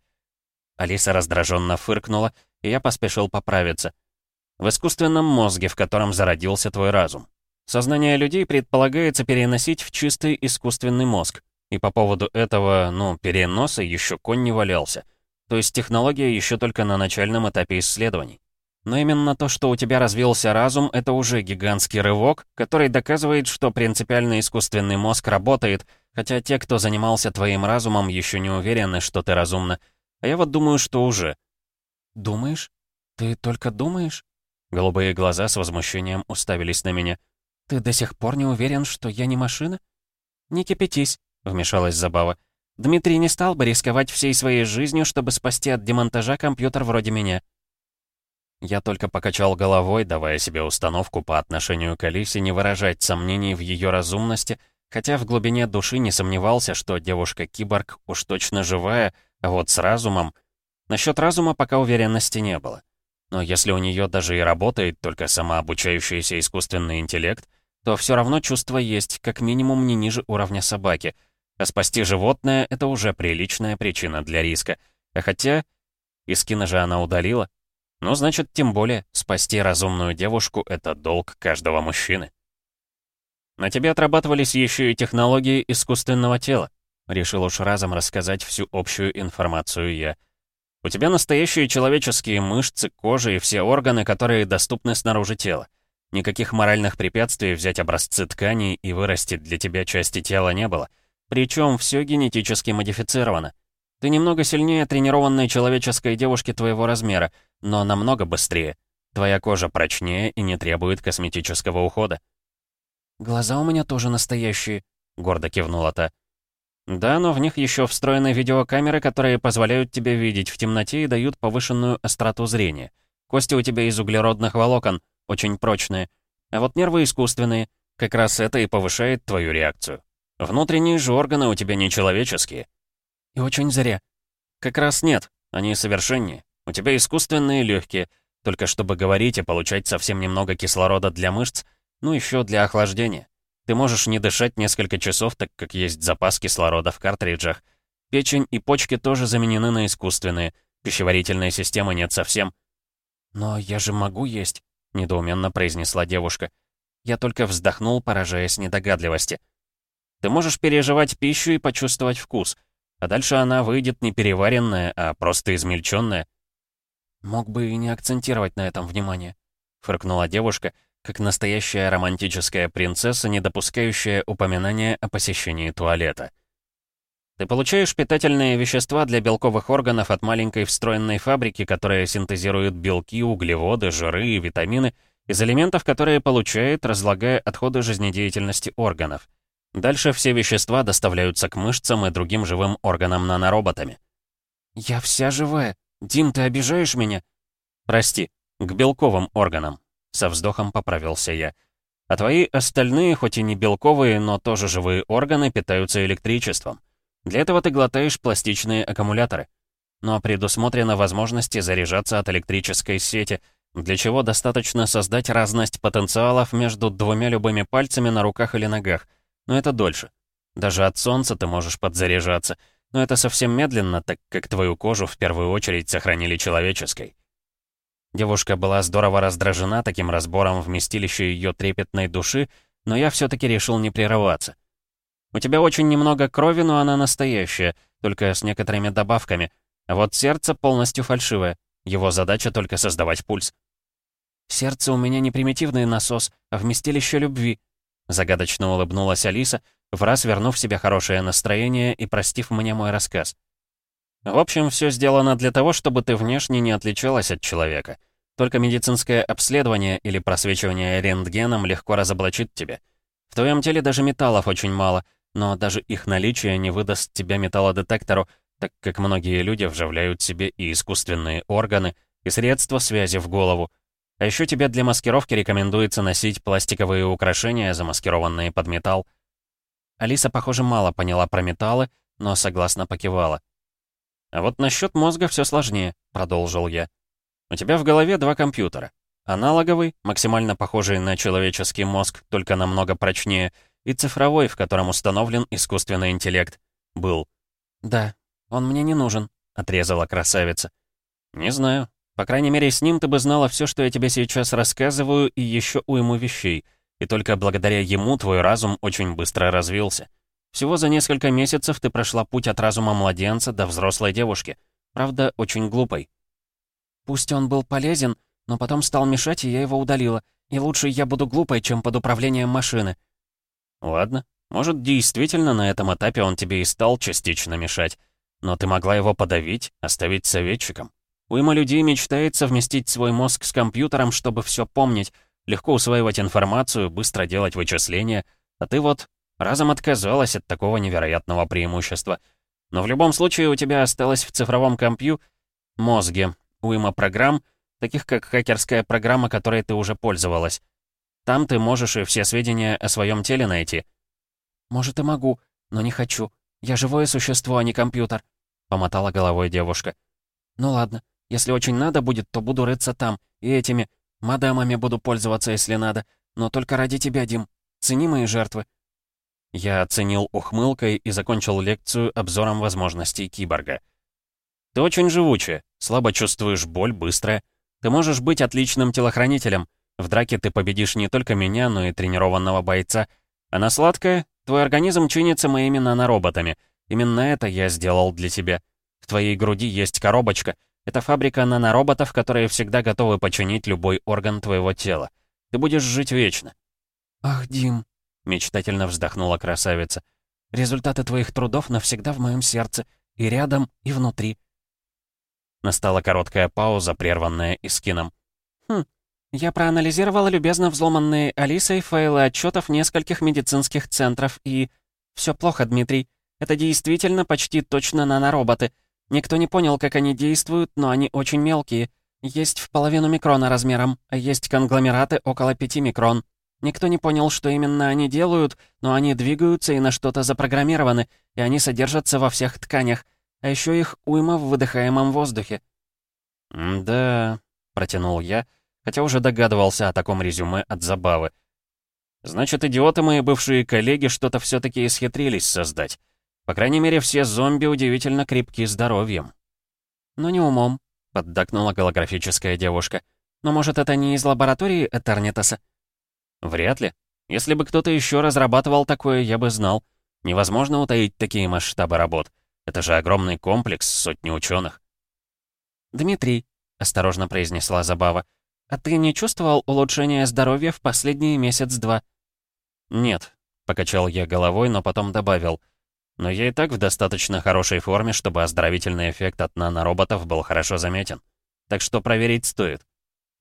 Алиса раздраженно фыркнула, и я поспешил поправиться. В искусственном мозге, в котором зародился твой разум. Сознание людей предполагается переносить в чистый искусственный мозг. И по поводу этого, ну, переноса еще конь не валялся. То есть технология еще только на начальном этапе исследований. Но именно то, что у тебя развился разум, это уже гигантский рывок, который доказывает, что принципиально искусственный мозг работает, хотя те, кто занимался твоим разумом, еще не уверены, что ты разумна. А я вот думаю, что уже. «Думаешь? Ты только думаешь?» Голубые глаза с возмущением уставились на меня. «Ты до сих пор не уверен, что я не машина?» «Не кипятись», — вмешалась Забава. «Дмитрий не стал бы рисковать всей своей жизнью, чтобы спасти от демонтажа компьютер вроде меня». Я только покачал головой, давая себе установку по отношению к Алисе не выражать сомнений в ее разумности, хотя в глубине души не сомневался, что девушка-киборг уж точно живая, а вот с разумом... Насчет разума пока уверенности не было. Но если у нее даже и работает только самообучающийся искусственный интеллект, то все равно чувство есть, как минимум не ниже уровня собаки. А спасти животное — это уже приличная причина для риска. А хотя... Искина же она удалила, ну, значит, тем более, спасти разумную девушку — это долг каждого мужчины. На тебе отрабатывались еще и технологии искусственного тела. Решил уж разом рассказать всю общую информацию я. У тебя настоящие человеческие мышцы, кожа и все органы, которые доступны снаружи тела. Никаких моральных препятствий взять образцы тканей и вырастить для тебя части тела не было. Причем все генетически модифицировано. Ты немного сильнее тренированной человеческой девушки твоего размера, но намного быстрее. Твоя кожа прочнее и не требует косметического ухода. «Глаза у меня тоже настоящие», — гордо кивнула та. «Да, но в них еще встроены видеокамеры, которые позволяют тебе видеть в темноте и дают повышенную остроту зрения. Кости у тебя из углеродных волокон, очень прочные. А вот нервы искусственные. Как раз это и повышает твою реакцию. Внутренние же органы у тебя нечеловеческие. И очень зря. Как раз нет, они совершеннее. У тебя искусственные легкие, только чтобы говорить и получать совсем немного кислорода для мышц, ну еще для охлаждения. Ты можешь не дышать несколько часов, так как есть запас кислорода в картриджах. Печень и почки тоже заменены на искусственные. Пищеварительной системы нет совсем. «Но я же могу есть», — недоуменно произнесла девушка. Я только вздохнул, поражаясь недогадливости. «Ты можешь переживать пищу и почувствовать вкус. А дальше она выйдет не переваренная, а просто измельченная. «Мог бы и не акцентировать на этом внимание», — фыркнула девушка, как настоящая романтическая принцесса, не допускающая упоминания о посещении туалета. Ты получаешь питательные вещества для белковых органов от маленькой встроенной фабрики, которая синтезирует белки, углеводы, жиры и витамины из элементов, которые получает, разлагая отходы жизнедеятельности органов. Дальше все вещества доставляются к мышцам и другим живым органам нанороботами. «Я вся живая. Дим, ты обижаешь меня?» «Прости, к белковым органам», — со вздохом поправился я. «А твои остальные, хоть и не белковые, но тоже живые органы, питаются электричеством. Для этого ты глотаешь пластичные аккумуляторы. Но предусмотрена возможность заряжаться от электрической сети, для чего достаточно создать разность потенциалов между двумя любыми пальцами на руках или ногах, но это дольше. Даже от солнца ты можешь подзаряжаться, но это совсем медленно, так как твою кожу в первую очередь сохранили человеческой. Девушка была здорово раздражена таким разбором вместилища ее трепетной души, но я все-таки решил не прерываться. У тебя очень немного крови, но она настоящая, только с некоторыми добавками. А вот сердце полностью фальшивое. Его задача только создавать пульс. Сердце у меня не примитивный насос, а вместилище любви, Загадочно улыбнулась Алиса, в раз вернув себе хорошее настроение и простив мне мой рассказ. В общем, все сделано для того, чтобы ты внешне не отличалась от человека. Только медицинское обследование или просвечивание рентгеном легко разоблачит тебя. В твоем теле даже металлов очень мало, но даже их наличие не выдаст тебя металлодетектору, так как многие люди вживляют себе и искусственные органы, и средства связи в голову, а еще тебе для маскировки рекомендуется носить пластиковые украшения, замаскированные под металл. Алиса, похоже, мало поняла про металлы, но согласно покивала. «А вот насчет мозга все сложнее», — продолжил я. «У тебя в голове два компьютера. Аналоговый, максимально похожий на человеческий мозг, только намного прочнее, и цифровой, в котором установлен искусственный интеллект. Был. «Да, он мне не нужен», — отрезала красавица. «Не знаю. По крайней мере, с ним ты бы знала все, что я тебе сейчас рассказываю, и еще уйму вещей. И только благодаря ему твой разум очень быстро развился. Всего за несколько месяцев ты прошла путь от разума младенца до взрослой девушки. Правда, очень глупой. Пусть он был полезен, но потом стал мешать, и я его удалила. И лучше я буду глупой, чем под управлением машины. Ладно, может, действительно на этом этапе он тебе и стал частично мешать. Но ты могла его подавить, оставить советчиком. Уйма людей мечтает совместить свой мозг с компьютером, чтобы все помнить, легко усваивать информацию, быстро делать вычисления, а ты вот разом отказалась от такого невероятного преимущества. Но в любом случае у тебя осталось в цифровом компью мозге уйма программ, таких как хакерская программа, которой ты уже пользовалась. Там ты можешь и все сведения о своем теле найти. «Может, и могу, но не хочу. Я живое существо, а не компьютер», — помотала головой девушка. «Ну ладно, если очень надо будет, то буду рыться там, и этими Мадамами буду пользоваться, если надо. Но только ради тебя, Дим. Цени мои жертвы». Я оценил ухмылкой и закончил лекцию обзором возможностей киборга. «Ты очень живучая, слабо чувствуешь боль, быстро. Ты можешь быть отличным телохранителем. В драке ты победишь не только меня, но и тренированного бойца. Она сладкая, твой организм чинится моими нанороботами. Именно это я сделал для тебя. В твоей груди есть коробочка, это фабрика нанороботов, которые всегда готовы починить любой орган твоего тела. Ты будешь жить вечно». «Ах, Дим», — мечтательно вздохнула красавица, «результаты твоих трудов навсегда в моем сердце, и рядом, и внутри». Настала короткая пауза, прерванная Искином. «Хм, я проанализировала любезно взломанные Алисой файлы отчетов нескольких медицинских центров, и... Все плохо, Дмитрий. Это действительно почти точно нанороботы — Никто не понял, как они действуют, но они очень мелкие. Есть в половину микрона размером, а есть конгломераты около 5 микрон. Никто не понял, что именно они делают, но они двигаются и на что-то запрограммированы, и они содержатся во всех тканях, а еще их уйма в выдыхаемом воздухе. «Да», — протянул я, хотя уже догадывался о таком резюме от забавы. «Значит, идиоты мои бывшие коллеги что-то все таки исхитрились создать. По крайней мере, все зомби удивительно крепки здоровьем. «Но не умом», — поддакнула голографическая девушка. «Но, может, это не из лаборатории Этернитаса?» «Вряд ли. Если бы кто-то еще разрабатывал такое, я бы знал. Невозможно утаить такие масштабы работ. Это же огромный комплекс, сотни ученых. «Дмитрий», — осторожно произнесла Забава, «а ты не чувствовал улучшения здоровья в последние месяц-два?» «Нет», — покачал я головой, но потом добавил — но я и так в достаточно хорошей форме, чтобы оздоровительный эффект от нанороботов был хорошо заметен. Так что проверить стоит.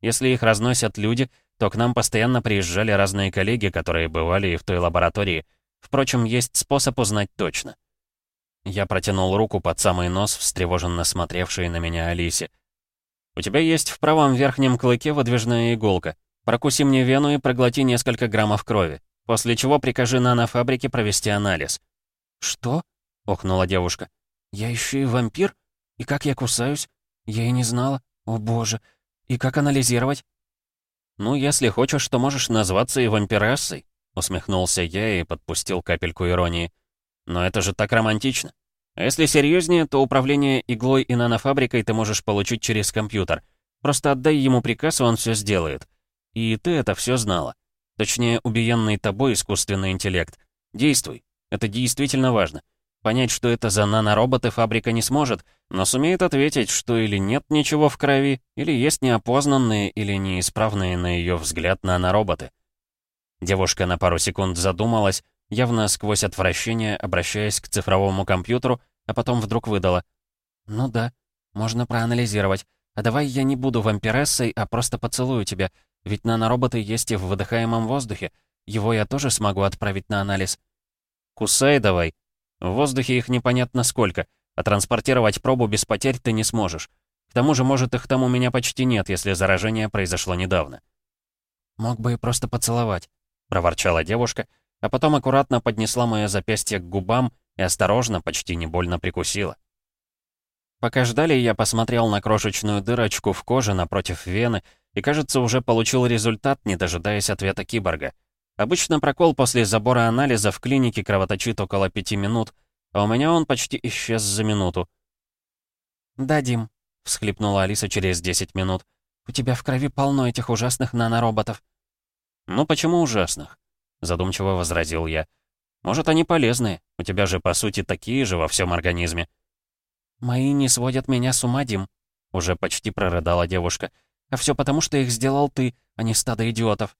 Если их разносят люди, то к нам постоянно приезжали разные коллеги, которые бывали и в той лаборатории. Впрочем, есть способ узнать точно. Я протянул руку под самый нос, встревоженно смотревшей на меня Алисе. «У тебя есть в правом верхнем клыке выдвижная иголка. Прокуси мне вену и проглоти несколько граммов крови, после чего прикажи нанофабрике провести анализ. «Что?» — охнула девушка. «Я еще и вампир? И как я кусаюсь? Я и не знала. О боже! И как анализировать?» «Ну, если хочешь, то можешь назваться и вампирессой», — усмехнулся я и подпустил капельку иронии. «Но это же так романтично. А если серьезнее, то управление иглой и нанофабрикой ты можешь получить через компьютер. Просто отдай ему приказ, и он все сделает. И ты это все знала. Точнее, убиенный тобой искусственный интеллект. Действуй. Это действительно важно. Понять, что это за нанороботы, фабрика не сможет, но сумеет ответить, что или нет ничего в крови, или есть неопознанные или неисправные, на ее взгляд, нанороботы. Девушка на пару секунд задумалась, явно сквозь отвращение, обращаясь к цифровому компьютеру, а потом вдруг выдала. «Ну да, можно проанализировать. А давай я не буду вампирессой, а просто поцелую тебя, ведь нанороботы есть и в выдыхаемом воздухе. Его я тоже смогу отправить на анализ». Кусай давай. В воздухе их непонятно сколько, а транспортировать пробу без потерь ты не сможешь. К тому же, может, их там у меня почти нет, если заражение произошло недавно. «Мог бы и просто поцеловать», — проворчала девушка, а потом аккуратно поднесла мое запястье к губам и осторожно, почти не больно прикусила. Пока ждали, я посмотрел на крошечную дырочку в коже напротив вены и, кажется, уже получил результат, не дожидаясь ответа киборга. Обычно прокол после забора анализа в клинике кровоточит около пяти минут, а у меня он почти исчез за минуту. «Да, Дим», — всхлипнула Алиса через 10 минут. «У тебя в крови полно этих ужасных нанороботов». «Ну почему ужасных?» — задумчиво возразил я. «Может, они полезные? У тебя же, по сути, такие же во всем организме». «Мои не сводят меня с ума, Дим», — уже почти прорыдала девушка. «А все потому, что их сделал ты, а не стадо идиотов».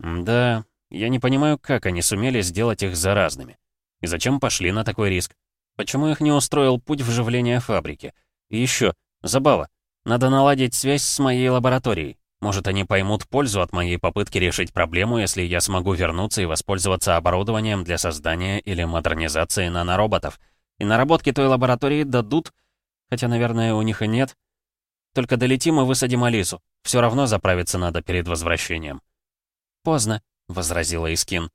«Да, я не понимаю, как они сумели сделать их заразными. И зачем пошли на такой риск? Почему их не устроил путь вживления фабрики? И еще, забава, надо наладить связь с моей лабораторией. Может, они поймут пользу от моей попытки решить проблему, если я смогу вернуться и воспользоваться оборудованием для создания или модернизации нанороботов. И наработки той лаборатории дадут, хотя, наверное, у них и нет. Только долетим и высадим Алису. Все равно заправиться надо перед возвращением. «Поздно», — возразила Искин.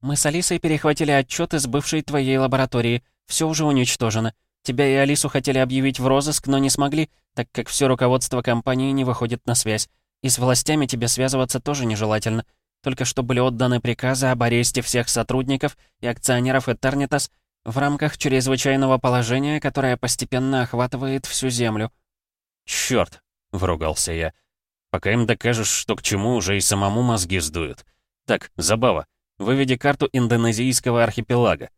«Мы с Алисой перехватили отчет из бывшей твоей лаборатории. Все уже уничтожено. Тебя и Алису хотели объявить в розыск, но не смогли, так как все руководство компании не выходит на связь. И с властями тебе связываться тоже нежелательно. Только что были отданы приказы об аресте всех сотрудников и акционеров Этернитас в рамках чрезвычайного положения, которое постепенно охватывает всю Землю. «Чёрт!» — вругался я. «Пока им докажешь, что к чему, уже и самому мозги сдуют. Так, забава, выведи карту индонезийского архипелага».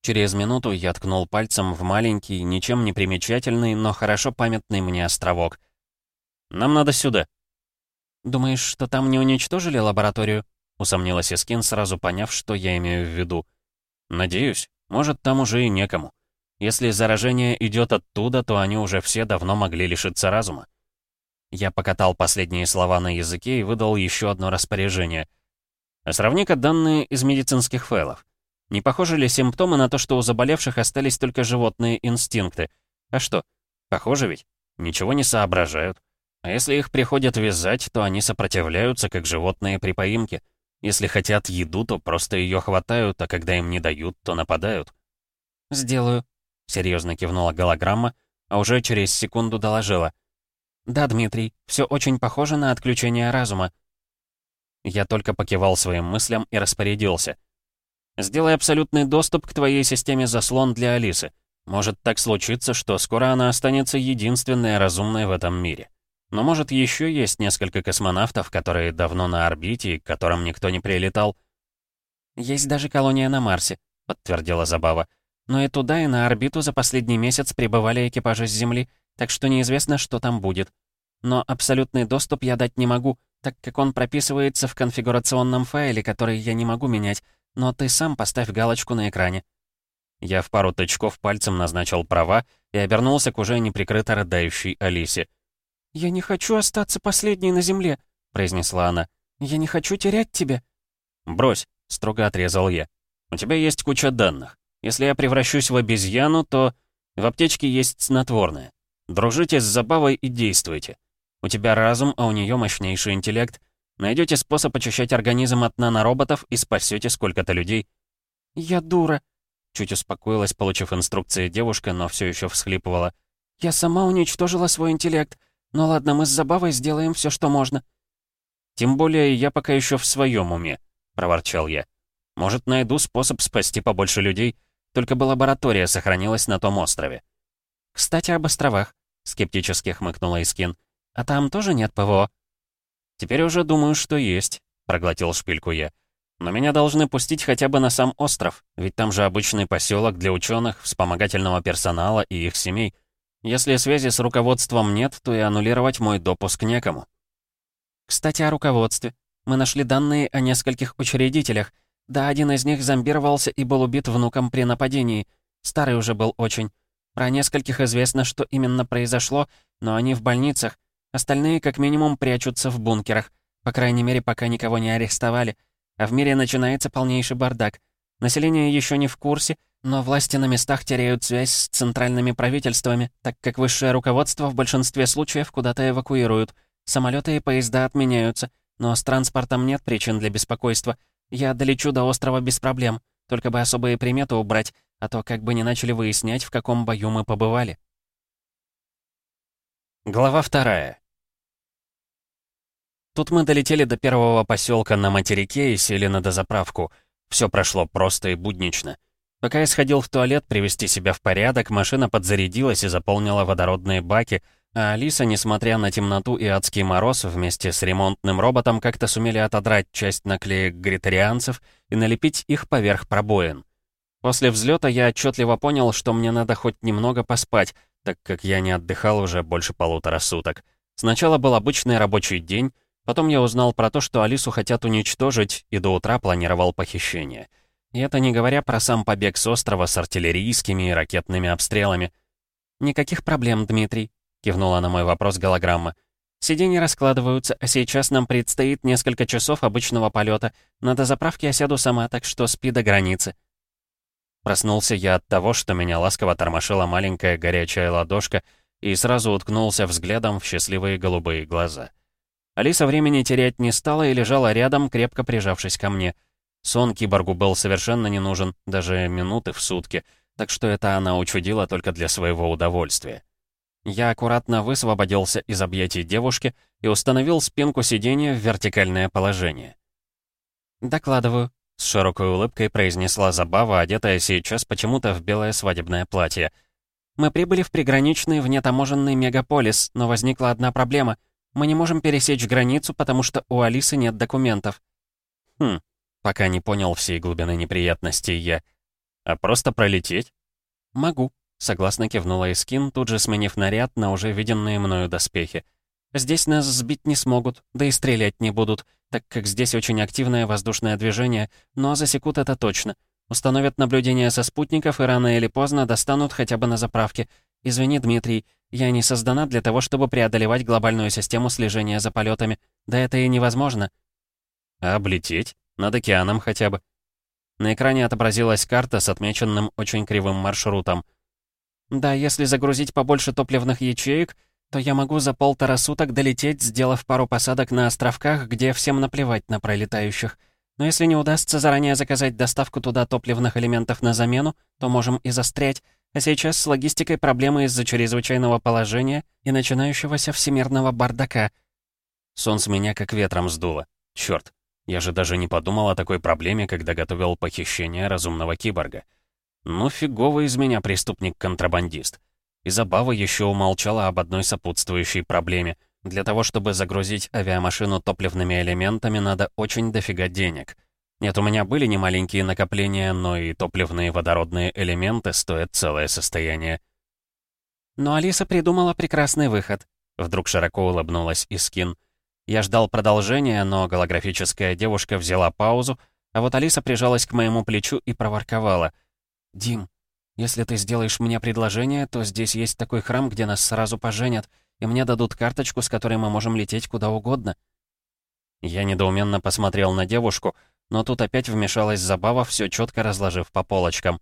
Через минуту я ткнул пальцем в маленький, ничем не примечательный, но хорошо памятный мне островок. «Нам надо сюда», «Думаешь, что там не уничтожили лабораторию?» — усомнилась Искин, сразу поняв, что я имею в виду. «Надеюсь. Может, там уже и некому. Если заражение идет оттуда, то они уже все давно могли лишиться разума». Я покатал последние слова на языке и выдал еще одно распоряжение. Сравни-ка данные из медицинских файлов. Не похожи ли симптомы на то, что у заболевших остались только животные инстинкты? А что, похоже ведь? Ничего не соображают. А если их приходят вязать, то они сопротивляются, как животные при поимке. Если хотят еду, то просто ее хватают, а когда им не дают, то нападают. «Сделаю», — серьезно кивнула голограмма, а уже через секунду доложила. «Да, Дмитрий, все очень похоже на отключение разума». Я только покивал своим мыслям и распорядился. «Сделай абсолютный доступ к твоей системе заслон для Алисы. Может так случиться, что скоро она останется единственной разумной в этом мире». Но может еще есть несколько космонавтов, которые давно на орбите и к которым никто не прилетал? «Есть даже колония на Марсе», — подтвердила Забава. «Но и туда, и на орбиту за последний месяц прибывали экипажи с Земли, так что неизвестно, что там будет. Но абсолютный доступ я дать не могу, так как он прописывается в конфигурационном файле, который я не могу менять, но ты сам поставь галочку на экране». Я в пару тычков пальцем назначил права и обернулся к уже неприкрыто рыдающей Алисе. «Я не хочу остаться последней на земле», — произнесла она. «Я не хочу терять тебя». «Брось», — строго отрезал я. «У тебя есть куча данных. Если я превращусь в обезьяну, то в аптечке есть снотворное. Дружите с забавой и действуйте. У тебя разум, а у нее мощнейший интеллект. Найдете способ очищать организм от нанороботов и спасете сколько-то людей». «Я дура», — чуть успокоилась, получив инструкции девушка, но все еще всхлипывала. «Я сама уничтожила свой интеллект. «Ну ладно, мы с Забавой сделаем все, что можно». «Тем более я пока еще в своем уме», — проворчал я. «Может, найду способ спасти побольше людей, только бы лаборатория сохранилась на том острове». «Кстати, об островах», — скептически хмыкнула Искин. «А там тоже нет ПВО?» «Теперь уже думаю, что есть», — проглотил шпильку я. «Но меня должны пустить хотя бы на сам остров, ведь там же обычный поселок для ученых, вспомогательного персонала и их семей. Если связи с руководством нет, то и аннулировать мой допуск некому. Кстати, о руководстве. Мы нашли данные о нескольких учредителях. Да, один из них зомбировался и был убит внуком при нападении. Старый уже был очень. Про нескольких известно, что именно произошло, но они в больницах. Остальные, как минимум, прячутся в бункерах. По крайней мере, пока никого не арестовали. А в мире начинается полнейший бардак. Население еще не в курсе, но власти на местах теряют связь с центральными правительствами, так как высшее руководство в большинстве случаев куда-то эвакуируют. Самолеты и поезда отменяются, но с транспортом нет причин для беспокойства. Я долечу до острова без проблем, только бы особые приметы убрать, а то как бы не начали выяснять, в каком бою мы побывали. Глава вторая. Тут мы долетели до первого поселка на материке и сели на дозаправку. Все прошло просто и буднично. Пока я сходил в туалет привести себя в порядок, машина подзарядилась и заполнила водородные баки, а Алиса, несмотря на темноту и адский мороз, вместе с ремонтным роботом как-то сумели отодрать часть наклеек гритарианцев и налепить их поверх пробоин. После взлета я отчетливо понял, что мне надо хоть немного поспать, так как я не отдыхал уже больше полутора суток. Сначала был обычный рабочий день, потом я узнал про то, что Алису хотят уничтожить, и до утра планировал похищение. И это не говоря про сам побег с острова с артиллерийскими и ракетными обстрелами. «Никаких проблем, Дмитрий», — кивнула на мой вопрос голограмма. «Сиденья раскладываются, а сейчас нам предстоит несколько часов обычного полета. На дозаправке я сяду сама, так что спи до границы». Проснулся я от того, что меня ласково тормошила маленькая горячая ладошка и сразу уткнулся взглядом в счастливые голубые глаза. Алиса времени терять не стала и лежала рядом, крепко прижавшись ко мне. Сон киборгу был совершенно не нужен, даже минуты в сутки, так что это она учудила только для своего удовольствия. Я аккуратно высвободился из объятий девушки и установил спинку сиденья в вертикальное положение. «Докладываю», — с широкой улыбкой произнесла Забава, одетая сейчас почему-то в белое свадебное платье. «Мы прибыли в приграничный внетаможенный мегаполис, но возникла одна проблема. Мы не можем пересечь границу, потому что у Алисы нет документов». «Хм, пока не понял всей глубины неприятностей я. А просто пролететь?» «Могу», Согласно кивнула Искин, тут же сменив наряд на уже виденные мною доспехи. «Здесь нас сбить не смогут, да и стрелять не будут, так как здесь очень активное воздушное движение, но засекут это точно. Установят наблюдение со спутников и рано или поздно достанут хотя бы на заправке. Извини, Дмитрий, я не создана для того, чтобы преодолевать глобальную систему слежения за полетами. Да это и невозможно». «А облететь? Над океаном хотя бы?» На экране отобразилась карта с отмеченным очень кривым маршрутом — да, если загрузить побольше топливных ячеек, то я могу за полтора суток долететь, сделав пару посадок на островках, где всем наплевать на пролетающих. Но если не удастся заранее заказать доставку туда топливных элементов на замену, то можем и застрять. А сейчас с логистикой проблемы из-за чрезвычайного положения и начинающегося всемирного бардака. Солнце меня как ветром сдуло. Чёрт, я же даже не подумал о такой проблеме, когда готовил похищение разумного киборга. Ну, фиговый из меня преступник-контрабандист. И Забава еще умолчала об одной сопутствующей проблеме. Для того, чтобы загрузить авиамашину топливными элементами, надо очень дофига денег. Нет, у меня были немаленькие накопления, но и топливные водородные элементы стоят целое состояние. Но Алиса придумала прекрасный выход. Вдруг широко улыбнулась Искин. Я ждал продолжения, но голографическая девушка взяла паузу, а вот Алиса прижалась к моему плечу и проворковала. «Дим, если ты сделаешь мне предложение, то здесь есть такой храм, где нас сразу поженят, и мне дадут карточку, с которой мы можем лететь куда угодно». Я недоуменно посмотрел на девушку, но тут опять вмешалась забава, все четко разложив по полочкам.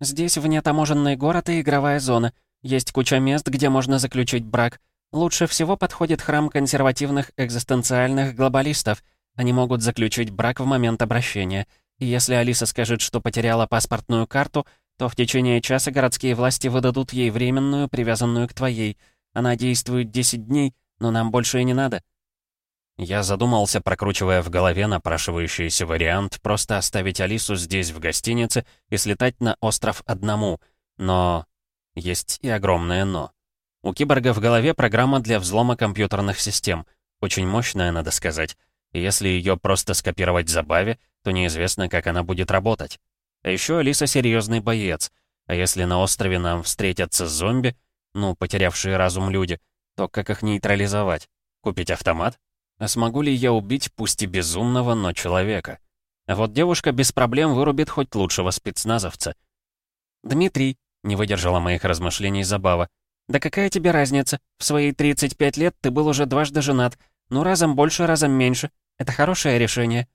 «Здесь внетаможенный город и игровая зона. Есть куча мест, где можно заключить брак. Лучше всего подходит храм консервативных экзистенциальных глобалистов. Они могут заключить брак в момент обращения. И если Алиса скажет, что потеряла паспортную карту, то в течение часа городские власти выдадут ей временную, привязанную к твоей. Она действует 10 дней, но нам больше и не надо». Я задумался, прокручивая в голове напрашивающийся вариант просто оставить Алису здесь, в гостинице, и слетать на остров одному. Но... Есть и огромное «но». У киборга в голове программа для взлома компьютерных систем. Очень мощная, надо сказать. И если ее просто скопировать забаве, то неизвестно, как она будет работать. А еще Алиса серьезный боец. А если на острове нам встретятся зомби, ну, потерявшие разум люди, то как их нейтрализовать? Купить автомат? А смогу ли я убить, пусть и безумного, но человека? А вот девушка без проблем вырубит хоть лучшего спецназовца. «Дмитрий», — не выдержала моих размышлений Забава, «да какая тебе разница? В свои 35 лет ты был уже дважды женат. Ну, разом больше, разом меньше. Это хорошее решение».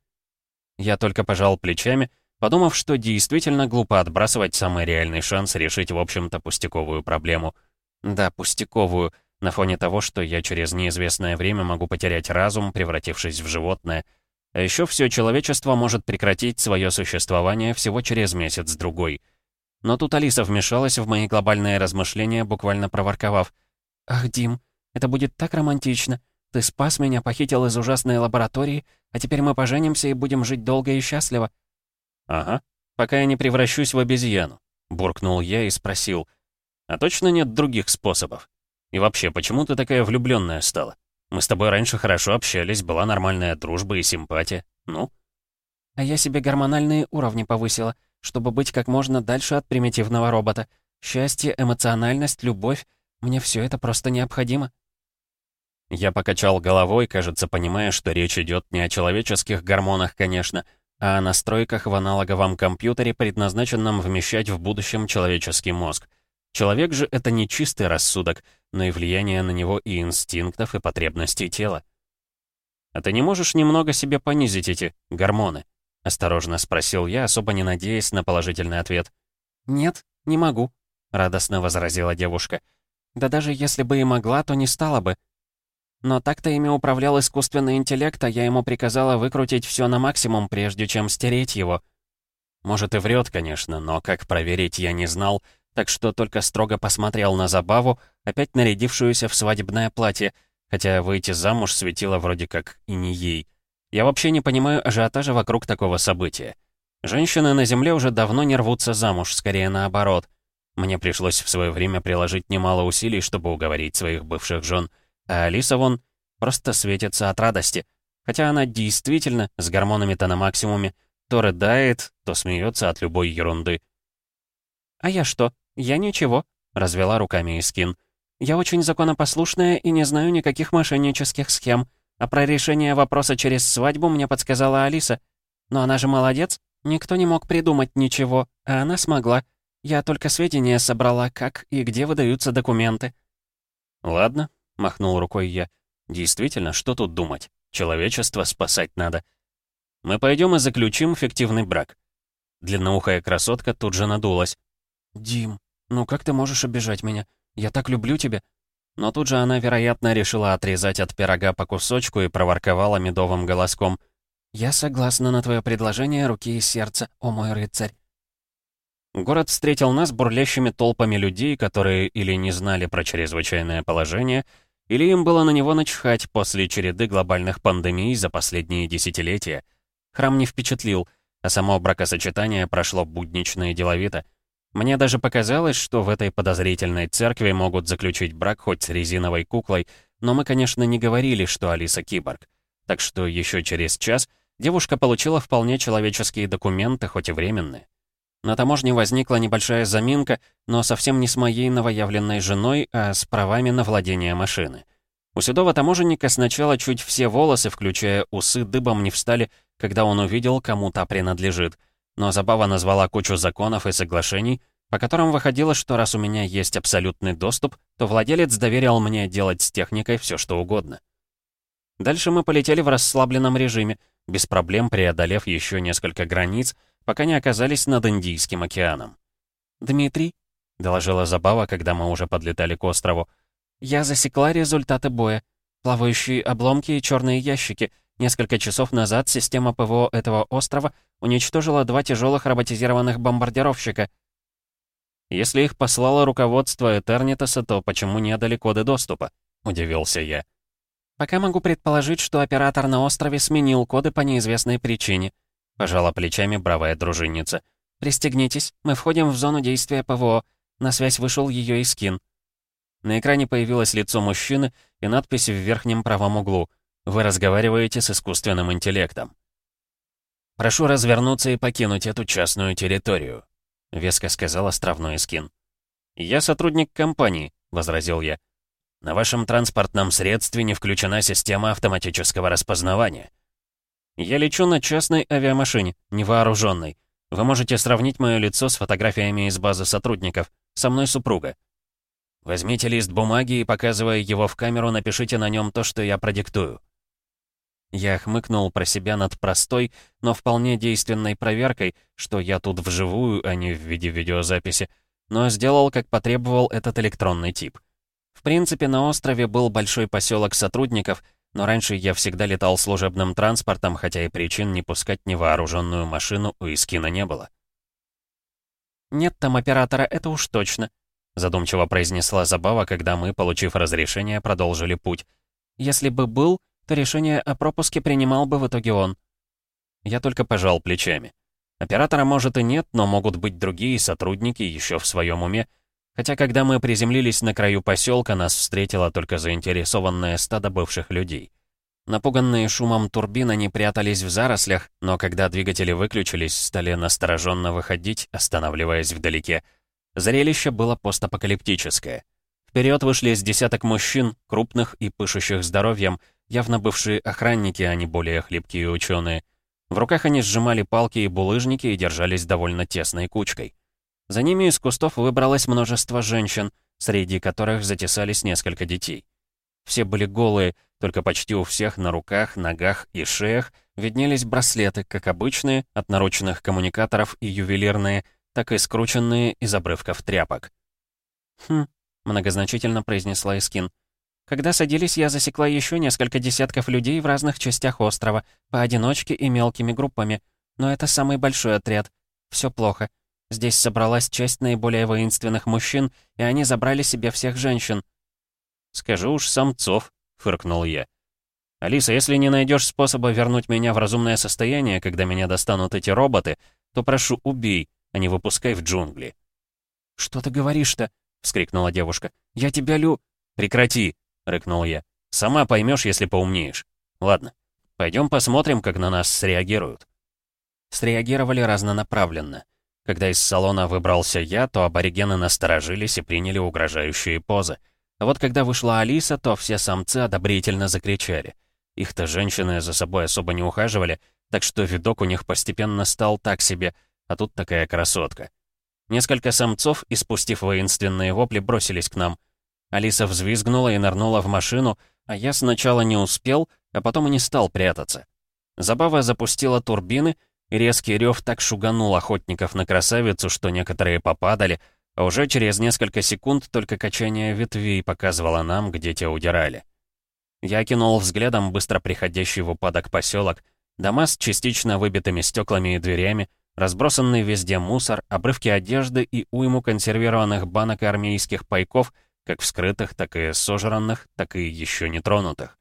Я только пожал плечами, подумав, что действительно глупо отбрасывать самый реальный шанс решить, в общем-то, пустяковую проблему. Да, пустяковую, на фоне того, что я через неизвестное время могу потерять разум, превратившись в животное. А еще все человечество может прекратить свое существование всего через месяц-другой. Но тут Алиса вмешалась в мои глобальные размышления, буквально проворковав. «Ах, Дим, это будет так романтично. Ты спас меня, похитил из ужасной лаборатории, а теперь мы поженимся и будем жить долго и счастливо». «Ага, пока я не превращусь в обезьяну», — буркнул я и спросил. «А точно нет других способов? И вообще, почему ты такая влюбленная стала? Мы с тобой раньше хорошо общались, была нормальная дружба и симпатия. Ну?» «А я себе гормональные уровни повысила, чтобы быть как можно дальше от примитивного робота. Счастье, эмоциональность, любовь — мне все это просто необходимо». Я покачал головой, кажется, понимая, что речь идет не о человеческих гормонах, конечно, а о настройках в аналоговом компьютере, предназначенном вмещать в будущем человеческий мозг. Человек же — это не чистый рассудок, но и влияние на него и инстинктов, и потребностей тела. «А ты не можешь немного себе понизить эти гормоны?» — осторожно спросил я, особо не надеясь на положительный ответ. «Нет, не могу», — радостно возразила девушка. «Да даже если бы и могла, то не стала бы. Но так-то ими управлял искусственный интеллект, а я ему приказала выкрутить все на максимум, прежде чем стереть его. Может и врет, конечно, но как проверить я не знал, так что только строго посмотрел на забаву, опять нарядившуюся в свадебное платье, хотя выйти замуж светило вроде как и не ей. Я вообще не понимаю ажиотажа вокруг такого события. Женщины на Земле уже давно не рвутся замуж, скорее наоборот. Мне пришлось в свое время приложить немало усилий, чтобы уговорить своих бывших жен — а Алиса вон просто светится от радости. Хотя она действительно с гормонами-то на максимуме то рыдает, то смеется от любой ерунды. «А я что? Я ничего», — развела руками Искин. «Я очень законопослушная и не знаю никаких мошеннических схем. А про решение вопроса через свадьбу мне подсказала Алиса. Но она же молодец. Никто не мог придумать ничего, а она смогла. Я только сведения собрала, как и где выдаются документы». «Ладно, — махнул рукой я. «Действительно, что тут думать? Человечество спасать надо. Мы пойдем и заключим фиктивный брак». Длинноухая красотка тут же надулась. «Дим, ну как ты можешь обижать меня? Я так люблю тебя». Но тут же она, вероятно, решила отрезать от пирога по кусочку и проворковала медовым голоском. «Я согласна на твое предложение руки и сердца, о мой рыцарь». Город встретил нас бурлящими толпами людей, которые или не знали про чрезвычайное положение, или им было на него начхать после череды глобальных пандемий за последние десятилетия. Храм не впечатлил, а само бракосочетание прошло буднично и деловито. Мне даже показалось, что в этой подозрительной церкви могут заключить брак хоть с резиновой куклой, но мы, конечно, не говорили, что Алиса киборг. Так что еще через час девушка получила вполне человеческие документы, хоть и временные. На таможне возникла небольшая заминка, но совсем не с моей новоявленной женой, а с правами на владение машины. У седого таможенника сначала чуть все волосы, включая усы, дыбом не встали, когда он увидел, кому та принадлежит. Но Забава назвала кучу законов и соглашений, по которым выходило, что раз у меня есть абсолютный доступ, то владелец доверял мне делать с техникой все что угодно. Дальше мы полетели в расслабленном режиме, без проблем преодолев еще несколько границ, пока не оказались над Индийским океаном. «Дмитрий», — доложила Забава, когда мы уже подлетали к острову, «я засекла результаты боя. Плавающие обломки и черные ящики. Несколько часов назад система ПВО этого острова уничтожила два тяжелых роботизированных бомбардировщика». «Если их послало руководство Этернитаса, то почему не дали коды доступа?» — удивился я. «Пока могу предположить, что оператор на острове сменил коды по неизвестной причине», — пожала плечами бравая дружинница. «Пристегнитесь, мы входим в зону действия ПВО. На связь вышел ее и скин». На экране появилось лицо мужчины и надпись в верхнем правом углу. «Вы разговариваете с искусственным интеллектом». «Прошу развернуться и покинуть эту частную территорию», — веско сказал островной скин. «Я сотрудник компании», — возразил я. «На вашем транспортном средстве не включена система автоматического распознавания». Я лечу на частной авиамашине, невооруженной. Вы можете сравнить мое лицо с фотографиями из базы сотрудников. Со мной супруга. Возьмите лист бумаги и, показывая его в камеру, напишите на нем то, что я продиктую. Я хмыкнул про себя над простой, но вполне действенной проверкой, что я тут вживую, а не в виде видеозаписи, но сделал, как потребовал этот электронный тип. В принципе, на острове был большой поселок сотрудников, но раньше я всегда летал служебным транспортом, хотя и причин не пускать невооруженную машину у Искина не было. «Нет там оператора, это уж точно», — задумчиво произнесла Забава, когда мы, получив разрешение, продолжили путь. Если бы был, то решение о пропуске принимал бы в итоге он. Я только пожал плечами. Оператора может и нет, но могут быть другие сотрудники еще в своем уме. Хотя когда мы приземлились на краю поселка, нас встретило только заинтересованное стадо бывших людей. Напуганные шумом турбин они прятались в зарослях, но когда двигатели выключились, стали настороженно выходить, останавливаясь вдалеке. Зрелище было постапокалиптическое. Вперед вышли с десяток мужчин, крупных и пышущих здоровьем, явно бывшие охранники, а не более хлипкие ученые. В руках они сжимали палки и булыжники и держались довольно тесной кучкой. За ними из кустов выбралось множество женщин, среди которых затесались несколько детей. Все были голые, только почти у всех на руках, ногах и шеях виднелись браслеты, как обычные, от наручных коммуникаторов и ювелирные, так и скрученные из обрывков тряпок. «Хм», — многозначительно произнесла Искин. «Когда садились, я засекла еще несколько десятков людей в разных частях острова, поодиночке и мелкими группами. Но это самый большой отряд. Все плохо. Здесь собралась часть наиболее воинственных мужчин, и они забрали себе всех женщин». «Скажу уж самцов», фыркнул я. «Алиса, если не найдешь способа вернуть меня в разумное состояние, когда меня достанут эти роботы, то прошу, убей, а не выпускай в джунгли». «Что ты говоришь-то?» — вскрикнула девушка. «Я тебя лю...» «Прекрати!» — рыкнул я. «Сама поймешь, если поумнеешь. Ладно, пойдем посмотрим, как на нас среагируют». Среагировали разнонаправленно. Когда из салона выбрался я, то аборигены насторожились и приняли угрожающие позы. А вот когда вышла Алиса, то все самцы одобрительно закричали. Их-то женщины за собой особо не ухаживали, так что видок у них постепенно стал так себе, а тут такая красотка. Несколько самцов, испустив воинственные вопли, бросились к нам. Алиса взвизгнула и нырнула в машину, а я сначала не успел, а потом и не стал прятаться. Забава запустила турбины, резкий рев так шуганул охотников на красавицу, что некоторые попадали, а уже через несколько секунд только качание ветвей показывало нам, где те удирали. Я кинул взглядом быстро приходящий в упадок поселок, дома с частично выбитыми стеклами и дверями, разбросанный везде мусор, обрывки одежды и уйму консервированных банок армейских пайков, как вскрытых, так и сожранных, так и еще не тронутых.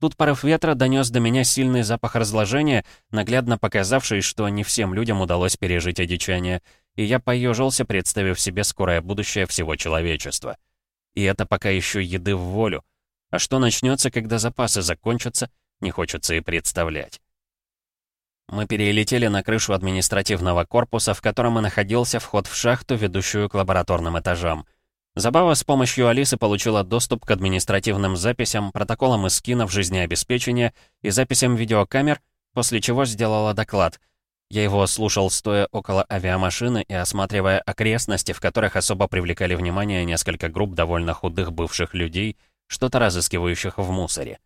Тут порыв ветра донес до меня сильный запах разложения, наглядно показавший, что не всем людям удалось пережить одичание, и я поежился, представив себе скорое будущее всего человечества. И это пока еще еды в волю. А что начнется, когда запасы закончатся, не хочется и представлять. Мы перелетели на крышу административного корпуса, в котором и находился вход в шахту, ведущую к лабораторным этажам. Забава с помощью Алисы получила доступ к административным записям, протоколам из скинов жизнеобеспечения и записям видеокамер, после чего сделала доклад. Я его слушал стоя около авиамашины и осматривая окрестности, в которых особо привлекали внимание несколько групп довольно худых бывших людей, что-то разыскивающих в мусоре.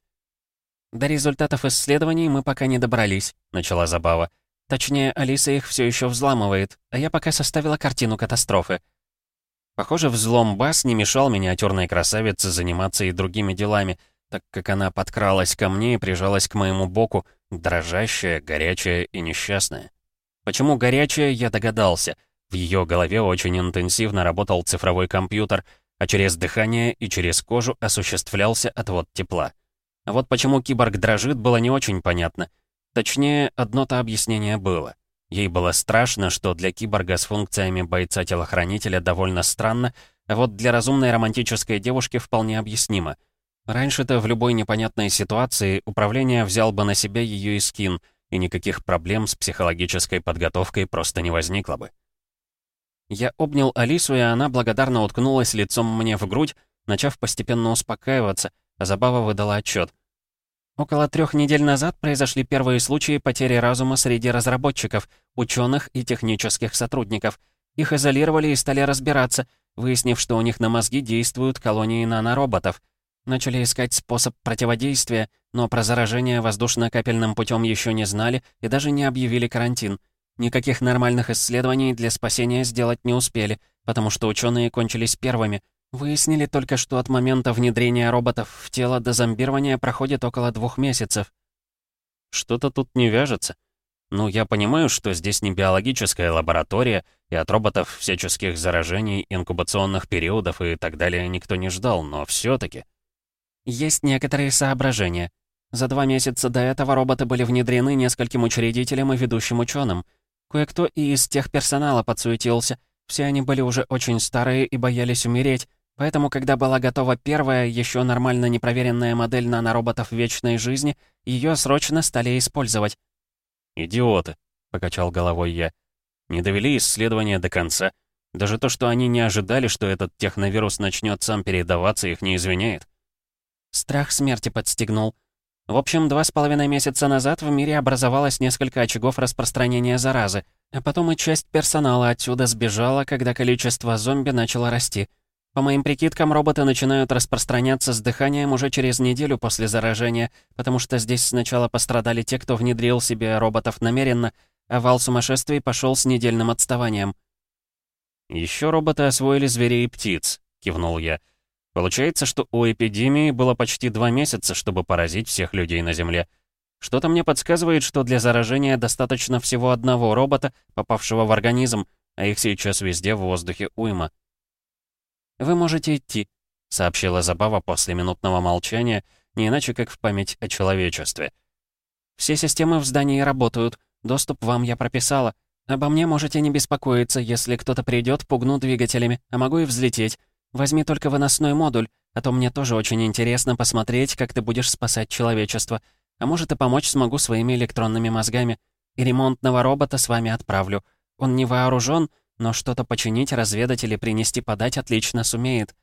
«До результатов исследований мы пока не добрались», — начала Забава. «Точнее, Алиса их все еще взламывает, а я пока составила картину катастрофы». Похоже, взлом баз не мешал миниатюрной красавице заниматься и другими делами, так как она подкралась ко мне и прижалась к моему боку, дрожащая, горячая и несчастная. Почему горячая, я догадался. В ее голове очень интенсивно работал цифровой компьютер, а через дыхание и через кожу осуществлялся отвод тепла. А вот почему киборг дрожит, было не очень понятно. Точнее, одно-то объяснение было. Ей было страшно, что для киборга с функциями бойца-телохранителя довольно странно, а вот для разумной романтической девушки вполне объяснимо. Раньше-то в любой непонятной ситуации управление взял бы на себя ее и скин — и никаких проблем с психологической подготовкой просто не возникло бы. Я обнял Алису, и она благодарно уткнулась лицом мне в грудь, начав постепенно успокаиваться, а Забава выдала отчет. Около трех недель назад произошли первые случаи потери разума среди разработчиков, ученых и технических сотрудников. Их изолировали и стали разбираться, выяснив, что у них на мозги действуют колонии нанороботов. Начали искать способ противодействия, но про заражение воздушно-капельным путем еще не знали и даже не объявили карантин. Никаких нормальных исследований для спасения сделать не успели, потому что ученые кончились первыми. Выяснили только, что от момента внедрения роботов в тело до зомбирования проходит около двух месяцев. Что-то тут не вяжется. Ну, я понимаю, что здесь не биологическая лаборатория, и от роботов всяческих заражений, инкубационных периодов и так далее никто не ждал, но все таки Есть некоторые соображения. За два месяца до этого роботы были внедрены нескольким учредителям и ведущим ученым. Кое-кто и из тех персонала подсуетился. Все они были уже очень старые и боялись умереть, Поэтому, когда была готова первая, еще нормально непроверенная модель нанороботов вечной жизни, ее срочно стали использовать. «Идиоты», — покачал головой я. «Не довели исследования до конца. Даже то, что они не ожидали, что этот техновирус начнет сам передаваться, их не извиняет». Страх смерти подстегнул. В общем, два с половиной месяца назад в мире образовалось несколько очагов распространения заразы, а потом и часть персонала отсюда сбежала, когда количество зомби начало расти. По моим прикидкам, роботы начинают распространяться с дыханием уже через неделю после заражения, потому что здесь сначала пострадали те, кто внедрил себе роботов намеренно, а вал сумасшествий пошел с недельным отставанием. Еще роботы освоили зверей и птиц», — кивнул я. «Получается, что у эпидемии было почти два месяца, чтобы поразить всех людей на Земле. Что-то мне подсказывает, что для заражения достаточно всего одного робота, попавшего в организм, а их сейчас везде в воздухе уйма». «Вы можете идти», — сообщила Забава после минутного молчания, не иначе как в память о человечестве. «Все системы в здании работают, доступ вам я прописала. Обо мне можете не беспокоиться, если кто-то придет, пугну двигателями, а могу и взлететь. Возьми только выносной модуль, а то мне тоже очень интересно посмотреть, как ты будешь спасать человечество. А может и помочь смогу своими электронными мозгами. И ремонтного робота с вами отправлю. Он не вооружен, но что-то починить, разведать или принести подать отлично сумеет.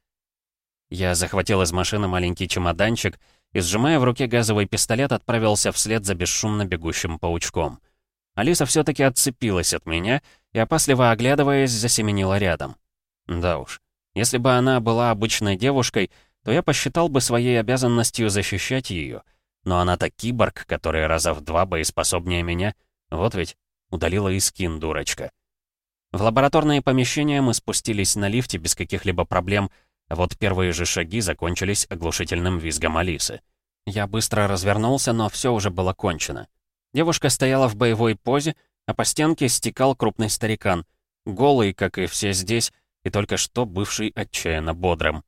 Я захватил из машины маленький чемоданчик и, сжимая в руке газовый пистолет, отправился вслед за бесшумно бегущим паучком. Алиса все таки отцепилась от меня и, опасливо оглядываясь, засеменила рядом. Да уж, если бы она была обычной девушкой, то я посчитал бы своей обязанностью защищать ее. Но она-то киборг, который раза в два боеспособнее меня. Вот ведь, удалила и скин, дурочка. В лабораторные помещения мы спустились на лифте без каких-либо проблем, а вот первые же шаги закончились оглушительным визгом Алисы. Я быстро развернулся, но все уже было кончено. Девушка стояла в боевой позе, а по стенке стекал крупный старикан, голый, как и все здесь, и только что бывший отчаянно бодрым.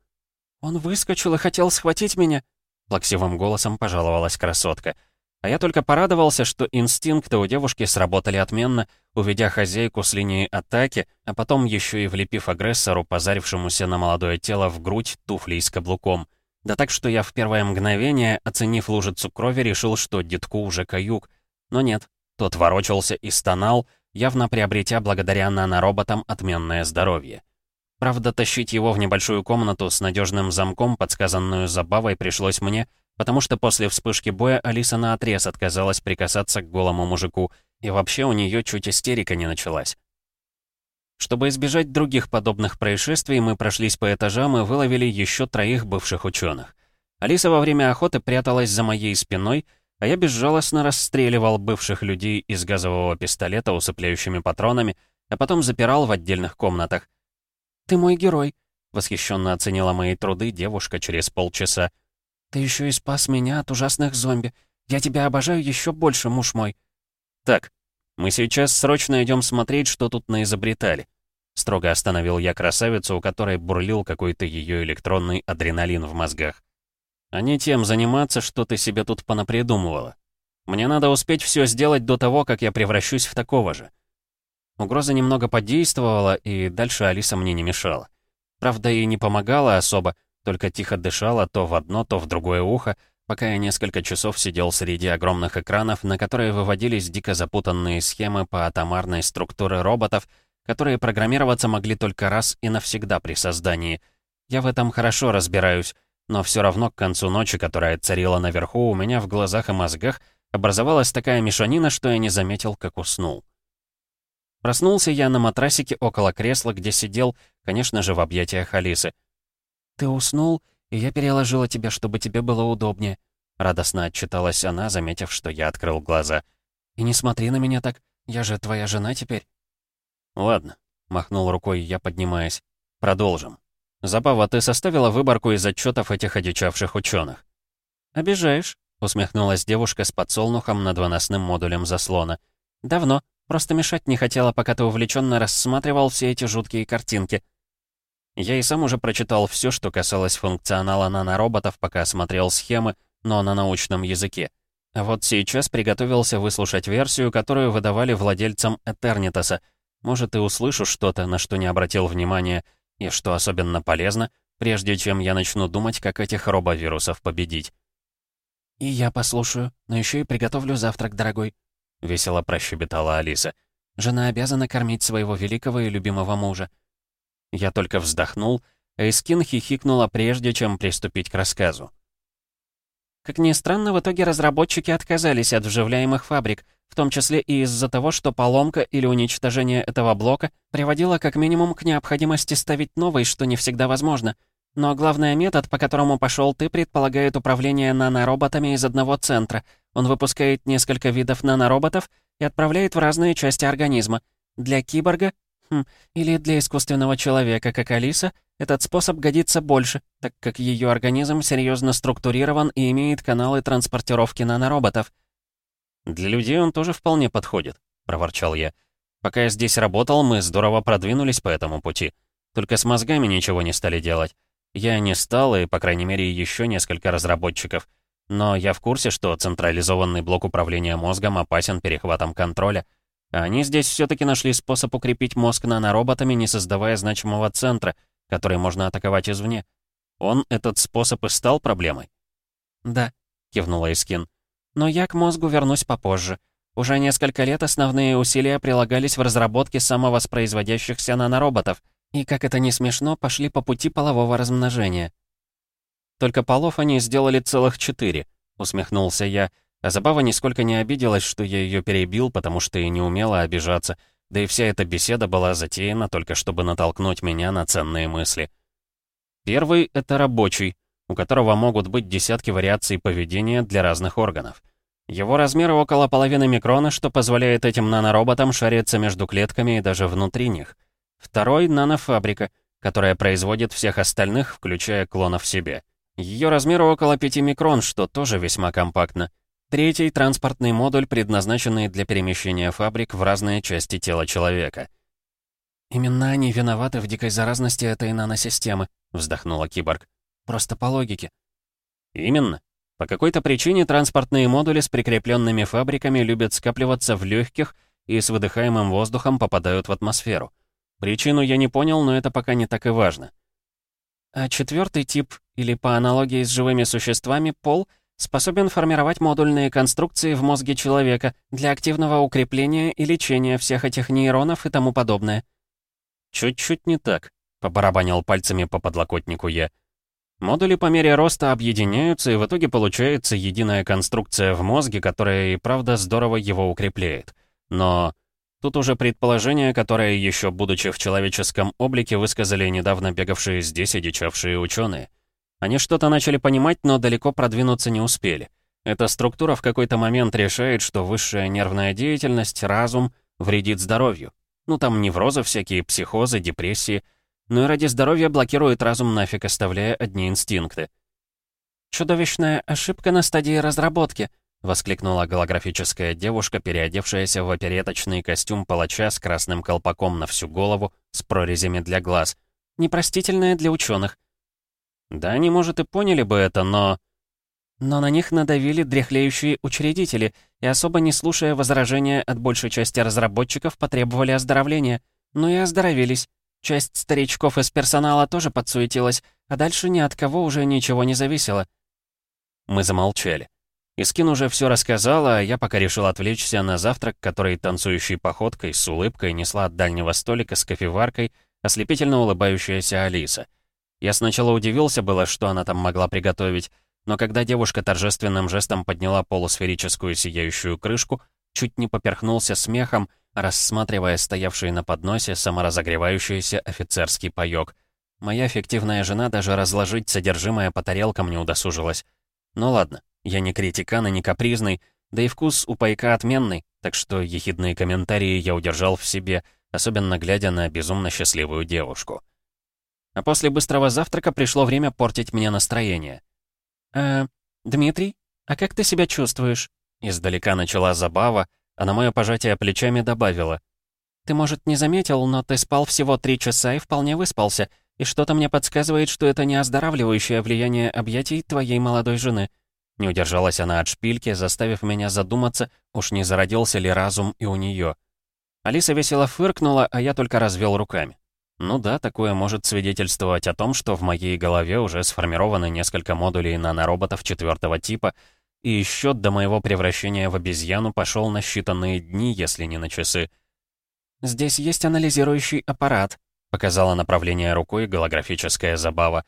«Он выскочил и хотел схватить меня», — плаксивым голосом пожаловалась красотка — а я только порадовался, что инстинкты у девушки сработали отменно, уведя хозяйку с линии атаки, а потом еще и влепив агрессору, позарившемуся на молодое тело в грудь туфлей с каблуком. Да так, что я в первое мгновение, оценив лужицу крови, решил, что детку уже каюк. Но нет, тот ворочался и стонал, явно приобретя благодаря нанороботам отменное здоровье. Правда, тащить его в небольшую комнату с надежным замком, подсказанную забавой, пришлось мне — потому что после вспышки боя Алиса наотрез отказалась прикасаться к голому мужику, и вообще у нее чуть истерика не началась. Чтобы избежать других подобных происшествий, мы прошлись по этажам и выловили еще троих бывших ученых. Алиса во время охоты пряталась за моей спиной, а я безжалостно расстреливал бывших людей из газового пистолета усыпляющими патронами, а потом запирал в отдельных комнатах. «Ты мой герой», — восхищенно оценила мои труды девушка через полчаса. «Ты еще и спас меня от ужасных зомби. Я тебя обожаю еще больше, муж мой». «Так, мы сейчас срочно идем смотреть, что тут наизобретали». Строго остановил я красавицу, у которой бурлил какой-то ее электронный адреналин в мозгах. «А не тем заниматься, что ты себе тут понапридумывала. Мне надо успеть все сделать до того, как я превращусь в такого же». Угроза немного подействовала, и дальше Алиса мне не мешала. Правда, и не помогала особо, только тихо дышала то в одно, то в другое ухо, пока я несколько часов сидел среди огромных экранов, на которые выводились дико запутанные схемы по атомарной структуре роботов, которые программироваться могли только раз и навсегда при создании. Я в этом хорошо разбираюсь, но все равно к концу ночи, которая царила наверху, у меня в глазах и мозгах образовалась такая мешанина, что я не заметил, как уснул. Проснулся я на матрасике около кресла, где сидел, конечно же, в объятиях Алисы. «Ты уснул, я переложила тебя, чтобы тебе было удобнее», — радостно отчиталась она, заметив, что я открыл глаза. «И не смотри на меня так, я же твоя жена теперь». «Ладно», — махнул рукой я, поднимаясь. «Продолжим. Забава, ты составила выборку из отчетов этих одичавших ученых. «Обижаешь», — усмехнулась девушка с подсолнухом над выносным модулем заслона. «Давно. Просто мешать не хотела, пока ты увлеченно рассматривал все эти жуткие картинки». Я и сам уже прочитал все, что касалось функционала нанороботов, пока смотрел схемы, но на научном языке. А вот сейчас приготовился выслушать версию, которую выдавали владельцам Этернитаса. Может, и услышу что-то, на что не обратил внимания, и что особенно полезно, прежде чем я начну думать, как этих робовирусов победить. «И я послушаю, но еще и приготовлю завтрак, дорогой», — весело прощебетала Алиса. «Жена обязана кормить своего великого и любимого мужа». Я только вздохнул, а Искин хихикнула прежде, чем приступить к рассказу. Как ни странно, в итоге разработчики отказались от вживляемых фабрик, в том числе и из-за того, что поломка или уничтожение этого блока приводило как минимум к необходимости ставить новый, что не всегда возможно. Но главный метод, по которому пошел ты, предполагает управление нанороботами из одного центра. Он выпускает несколько видов нанороботов и отправляет в разные части организма. Для киборга Хм, или для искусственного человека, как Алиса, этот способ годится больше, так как ее организм серьезно структурирован и имеет каналы транспортировки нанороботов. «Для людей он тоже вполне подходит», — проворчал я. «Пока я здесь работал, мы здорово продвинулись по этому пути. Только с мозгами ничего не стали делать. Я не стал, и, по крайней мере, еще несколько разработчиков. Но я в курсе, что централизованный блок управления мозгом опасен перехватом контроля. Они здесь все-таки нашли способ укрепить мозг нанороботами, не создавая значимого центра, который можно атаковать извне. Он, этот способ, и стал проблемой. «Да», — кивнула Искин. «Но я к мозгу вернусь попозже. Уже несколько лет основные усилия прилагались в разработке самовоспроизводящихся нанороботов, и, как это не смешно, пошли по пути полового размножения». «Только полов они сделали целых четыре», — усмехнулся я, а Забава нисколько не обиделась, что я ее перебил, потому что и не умела обижаться, да и вся эта беседа была затеяна только чтобы натолкнуть меня на ценные мысли. Первый — это рабочий, у которого могут быть десятки вариаций поведения для разных органов. Его размер около половины микрона, что позволяет этим нанороботам шариться между клетками и даже внутри них. Второй — нанофабрика, которая производит всех остальных, включая клонов себе. Ее размер около 5 микрон, что тоже весьма компактно. Третий — транспортный модуль, предназначенный для перемещения фабрик в разные части тела человека. «Именно они виноваты в дикой заразности этой наносистемы», — вздохнула киборг. «Просто по логике». «Именно. По какой-то причине транспортные модули с прикрепленными фабриками любят скапливаться в легких и с выдыхаемым воздухом попадают в атмосферу. Причину я не понял, но это пока не так и важно. А четвертый тип, или по аналогии с живыми существами, пол — способен формировать модульные конструкции в мозге человека для активного укрепления и лечения всех этих нейронов и тому подобное. «Чуть-чуть не так», — побарабанил пальцами по подлокотнику я. Модули по мере роста объединяются, и в итоге получается единая конструкция в мозге, которая и правда здорово его укрепляет. Но тут уже предположение, которое еще будучи в человеческом облике высказали недавно бегавшие здесь и дичавшие ученые — они что-то начали понимать, но далеко продвинуться не успели. Эта структура в какой-то момент решает, что высшая нервная деятельность, разум, вредит здоровью. Ну там неврозы всякие, психозы, депрессии. Ну и ради здоровья блокирует разум нафиг, оставляя одни инстинкты. «Чудовищная ошибка на стадии разработки», — воскликнула голографическая девушка, переодевшаяся в опереточный костюм палача с красным колпаком на всю голову, с прорезями для глаз. «Непростительная для ученых. Да они, может, и поняли бы это, но... Но на них надавили дряхлеющие учредители, и особо не слушая возражения от большей части разработчиков, потребовали оздоровления. Ну и оздоровились. Часть старичков из персонала тоже подсуетилась, а дальше ни от кого уже ничего не зависело. Мы замолчали. Искин уже все рассказала, а я пока решил отвлечься на завтрак, который танцующей походкой с улыбкой несла от дальнего столика с кофеваркой ослепительно улыбающаяся Алиса — я сначала удивился было, что она там могла приготовить, но когда девушка торжественным жестом подняла полусферическую сияющую крышку, чуть не поперхнулся смехом, рассматривая стоявший на подносе саморазогревающийся офицерский паёк. Моя фиктивная жена даже разложить содержимое по тарелкам не удосужилась. Ну ладно, я не критикан и не капризный, да и вкус у пайка отменный, так что ехидные комментарии я удержал в себе, особенно глядя на безумно счастливую девушку. А после быстрого завтрака пришло время портить мне настроение. «Э, Дмитрий, а как ты себя чувствуешь?» Издалека начала забава, а на мое пожатие плечами добавила. «Ты, может, не заметил, но ты спал всего три часа и вполне выспался. и что-то мне подсказывает, что это не оздоравливающее влияние объятий твоей молодой жены». Не удержалась она от шпильки, заставив меня задуматься, уж не зародился ли разум и у нее. Алиса весело фыркнула, а я только развел руками. Ну да, такое может свидетельствовать о том, что в моей голове уже сформированы несколько модулей нанороботов четвертого типа, и счет до моего превращения в обезьяну пошел на считанные дни, если не на часы. «Здесь есть анализирующий аппарат», — показала направление рукой голографическая забава.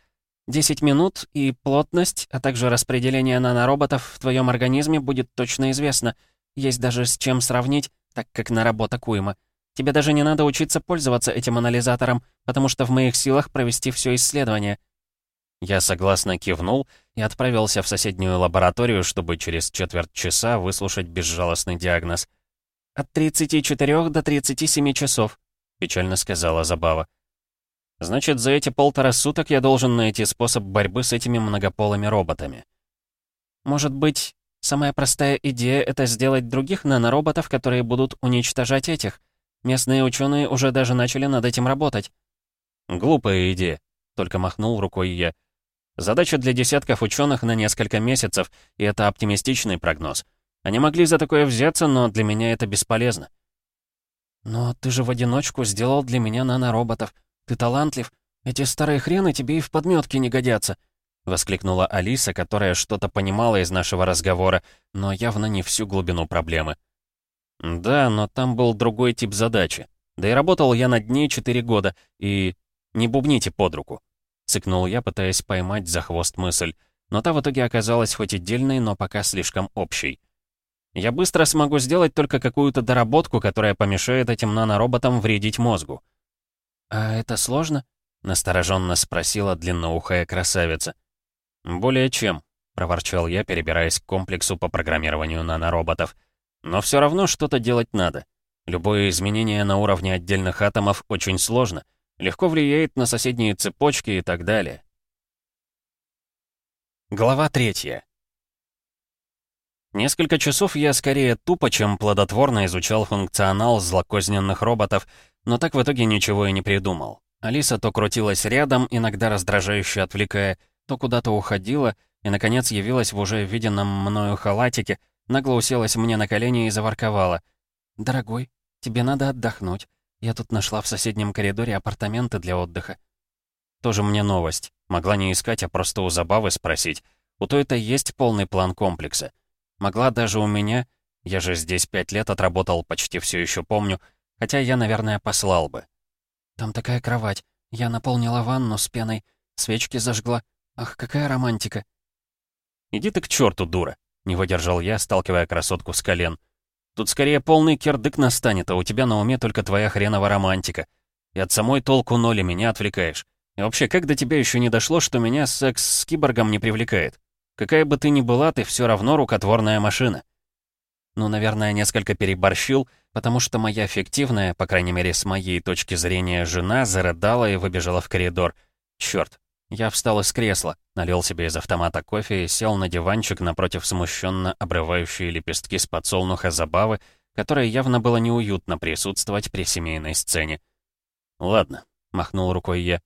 «Десять минут, и плотность, а также распределение нанороботов в твоем организме будет точно известно. Есть даже с чем сравнить, так как наработок уйма. Тебе даже не надо учиться пользоваться этим анализатором, потому что в моих силах провести все исследование». Я согласно кивнул и отправился в соседнюю лабораторию, чтобы через четверть часа выслушать безжалостный диагноз. «От 34 до 37 часов», — печально сказала Забава. «Значит, за эти полтора суток я должен найти способ борьбы с этими многополыми роботами». «Может быть, самая простая идея — это сделать других нанороботов, которые будут уничтожать этих?» Местные ученые уже даже начали над этим работать». «Глупая идея», — только махнул рукой я. «Задача для десятков ученых на несколько месяцев, и это оптимистичный прогноз. Они могли за такое взяться, но для меня это бесполезно». «Но ты же в одиночку сделал для меня нанороботов. Ты талантлив. Эти старые хрены тебе и в подметке не годятся», — воскликнула Алиса, которая что-то понимала из нашего разговора, но явно не всю глубину проблемы. Да, но там был другой тип задачи. Да и работал я над ней 4 года, и... Не бубните под руку. Цыкнул я, пытаясь поймать за хвост мысль. Но та в итоге оказалась хоть и дельной, но пока слишком общей. Я быстро смогу сделать только какую-то доработку, которая помешает этим нанороботам вредить мозгу. «А это сложно?» — настороженно спросила длинноухая красавица. «Более чем», — проворчал я, перебираясь к комплексу по программированию нанороботов. Но все равно что-то делать надо. Любое изменение на уровне отдельных атомов очень сложно, легко влияет на соседние цепочки и так далее. Глава третья. Несколько часов я скорее тупо, чем плодотворно изучал функционал злокозненных роботов, но так в итоге ничего и не придумал. Алиса то крутилась рядом, иногда раздражающе отвлекая, то куда-то уходила, и, наконец, явилась в уже виденном мною халатике, Нагло уселась мне на колени и заворковала. «Дорогой, тебе надо отдохнуть. Я тут нашла в соседнем коридоре апартаменты для отдыха». Тоже мне новость. Могла не искать, а просто у Забавы спросить. У той-то есть полный план комплекса. Могла даже у меня, я же здесь пять лет отработал, почти все еще помню, хотя я, наверное, послал бы. «Там такая кровать. Я наполнила ванну с пеной, свечки зажгла. Ах, какая романтика!» «Иди ты к черту, дура!» Не выдержал я, сталкивая красотку с колен. Тут скорее полный кирдык настанет, а у тебя на уме только твоя хренова романтика. И от самой толку ноль меня отвлекаешь. И вообще, как до тебя еще не дошло, что меня секс с киборгом не привлекает? Какая бы ты ни была, ты все равно рукотворная машина. Ну, наверное, несколько переборщил, потому что моя фиктивная, по крайней мере, с моей точки зрения, жена зарыдала и выбежала в коридор. Черт, я встал из кресла, налил себе из автомата кофе и сел на диванчик напротив смущенно обрывающие лепестки с подсолнуха забавы, которой явно было неуютно присутствовать при семейной сцене. «Ладно», — махнул рукой я.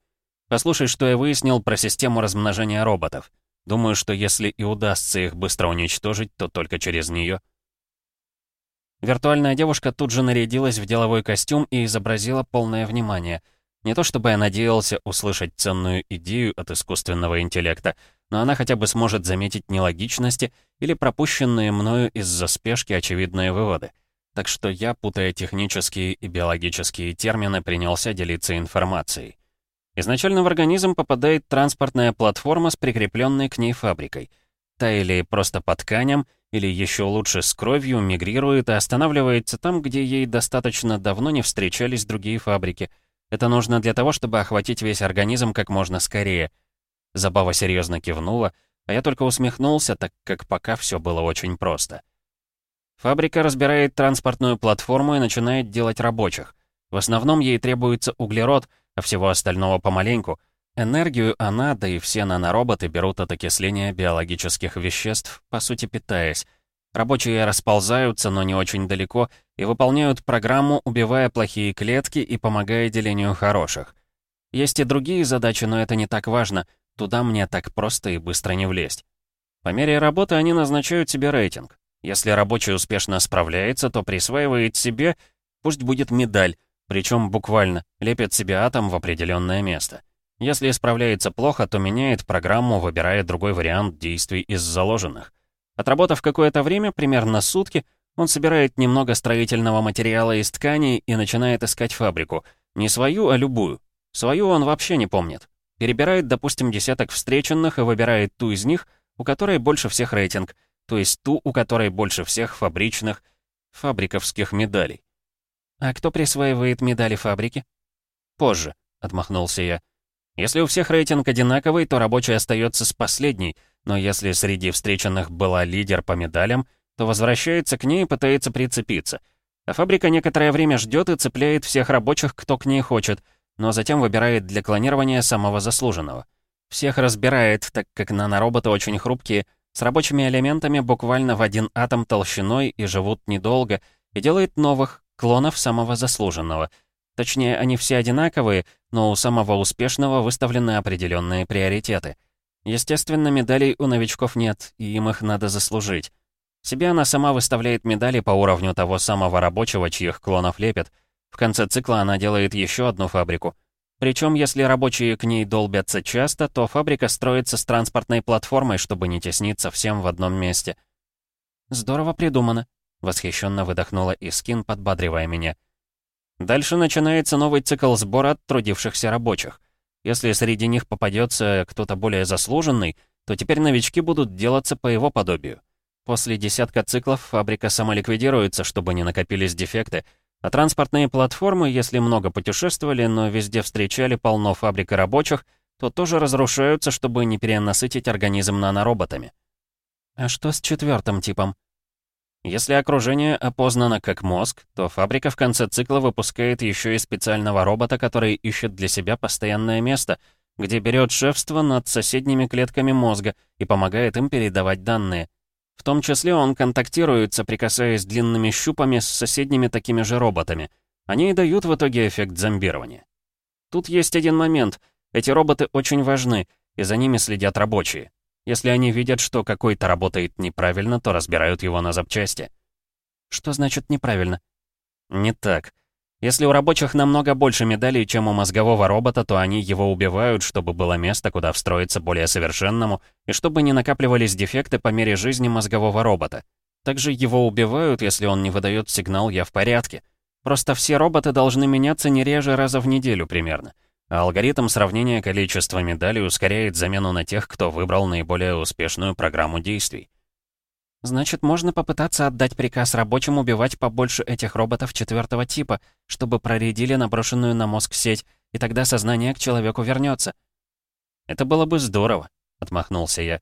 «Послушай, что я выяснил про систему размножения роботов. Думаю, что если и удастся их быстро уничтожить, то только через нее. Виртуальная девушка тут же нарядилась в деловой костюм и изобразила полное внимание — не то чтобы я надеялся услышать ценную идею от искусственного интеллекта, но она хотя бы сможет заметить нелогичности или пропущенные мною из-за спешки очевидные выводы. Так что я, путая технические и биологические термины, принялся делиться информацией. Изначально в организм попадает транспортная платформа с прикрепленной к ней фабрикой. Та или просто по тканям, или еще лучше с кровью мигрирует и останавливается там, где ей достаточно давно не встречались другие фабрики — это нужно для того, чтобы охватить весь организм как можно скорее. Забава серьезно кивнула, а я только усмехнулся, так как пока все было очень просто. Фабрика разбирает транспортную платформу и начинает делать рабочих. В основном ей требуется углерод, а всего остального помаленьку. Энергию она, да и все нанороботы берут от окисления биологических веществ, по сути питаясь. Рабочие расползаются, но не очень далеко, и выполняют программу, убивая плохие клетки и помогая делению хороших. Есть и другие задачи, но это не так важно. Туда мне так просто и быстро не влезть. По мере работы они назначают себе рейтинг. Если рабочий успешно справляется, то присваивает себе, пусть будет медаль, причем буквально, лепит себе атом в определенное место. Если справляется плохо, то меняет программу, выбирает другой вариант действий из заложенных. Отработав какое-то время, примерно сутки, он собирает немного строительного материала из тканей и начинает искать фабрику. Не свою, а любую. Свою он вообще не помнит. Перебирает, допустим, десяток встреченных и выбирает ту из них, у которой больше всех рейтинг, то есть ту, у которой больше всех фабричных, фабриковских медалей. «А кто присваивает медали фабрики?» «Позже», — отмахнулся я. «Если у всех рейтинг одинаковый, то рабочий остается с последней, но если среди встреченных была лидер по медалям, то возвращается к ней и пытается прицепиться. А фабрика некоторое время ждет и цепляет всех рабочих, кто к ней хочет, но затем выбирает для клонирования самого заслуженного. Всех разбирает, так как нанороботы очень хрупкие, с рабочими элементами буквально в один атом толщиной и живут недолго, и делает новых, клонов самого заслуженного. Точнее, они все одинаковые, но у самого успешного выставлены определенные приоритеты. Естественно, медалей у новичков нет, и им их надо заслужить. Себе она сама выставляет медали по уровню того самого рабочего, чьих клонов лепят. В конце цикла она делает еще одну фабрику. Причем, если рабочие к ней долбятся часто, то фабрика строится с транспортной платформой, чтобы не тесниться всем в одном месте. Здорово придумано. Восхищенно выдохнула Искин, подбадривая меня. Дальше начинается новый цикл сбора трудившихся рабочих. Если среди них попадется кто-то более заслуженный, то теперь новички будут делаться по его подобию. После десятка циклов фабрика самоликвидируется, чтобы не накопились дефекты, а транспортные платформы, если много путешествовали, но везде встречали полно фабрик и рабочих, то тоже разрушаются, чтобы не перенасытить организм нанороботами. А что с четвертым типом? Если окружение опознано как мозг, то фабрика в конце цикла выпускает еще и специального робота, который ищет для себя постоянное место, где берет шефство над соседними клетками мозга и помогает им передавать данные. В том числе он контактирует, соприкасаясь длинными щупами с соседними такими же роботами. Они и дают в итоге эффект зомбирования. Тут есть один момент. Эти роботы очень важны, и за ними следят рабочие. Если они видят, что какой-то работает неправильно, то разбирают его на запчасти. Что значит неправильно? Не так. Если у рабочих намного больше медалей, чем у мозгового робота, то они его убивают, чтобы было место, куда встроиться более совершенному, и чтобы не накапливались дефекты по мере жизни мозгового робота. Также его убивают, если он не выдает сигнал «я в порядке». Просто все роботы должны меняться не реже раза в неделю примерно а алгоритм сравнения количества медалей ускоряет замену на тех, кто выбрал наиболее успешную программу действий. Значит, можно попытаться отдать приказ рабочим убивать побольше этих роботов четвертого типа, чтобы проредили наброшенную на мозг сеть, и тогда сознание к человеку вернется. «Это было бы здорово», — отмахнулся я.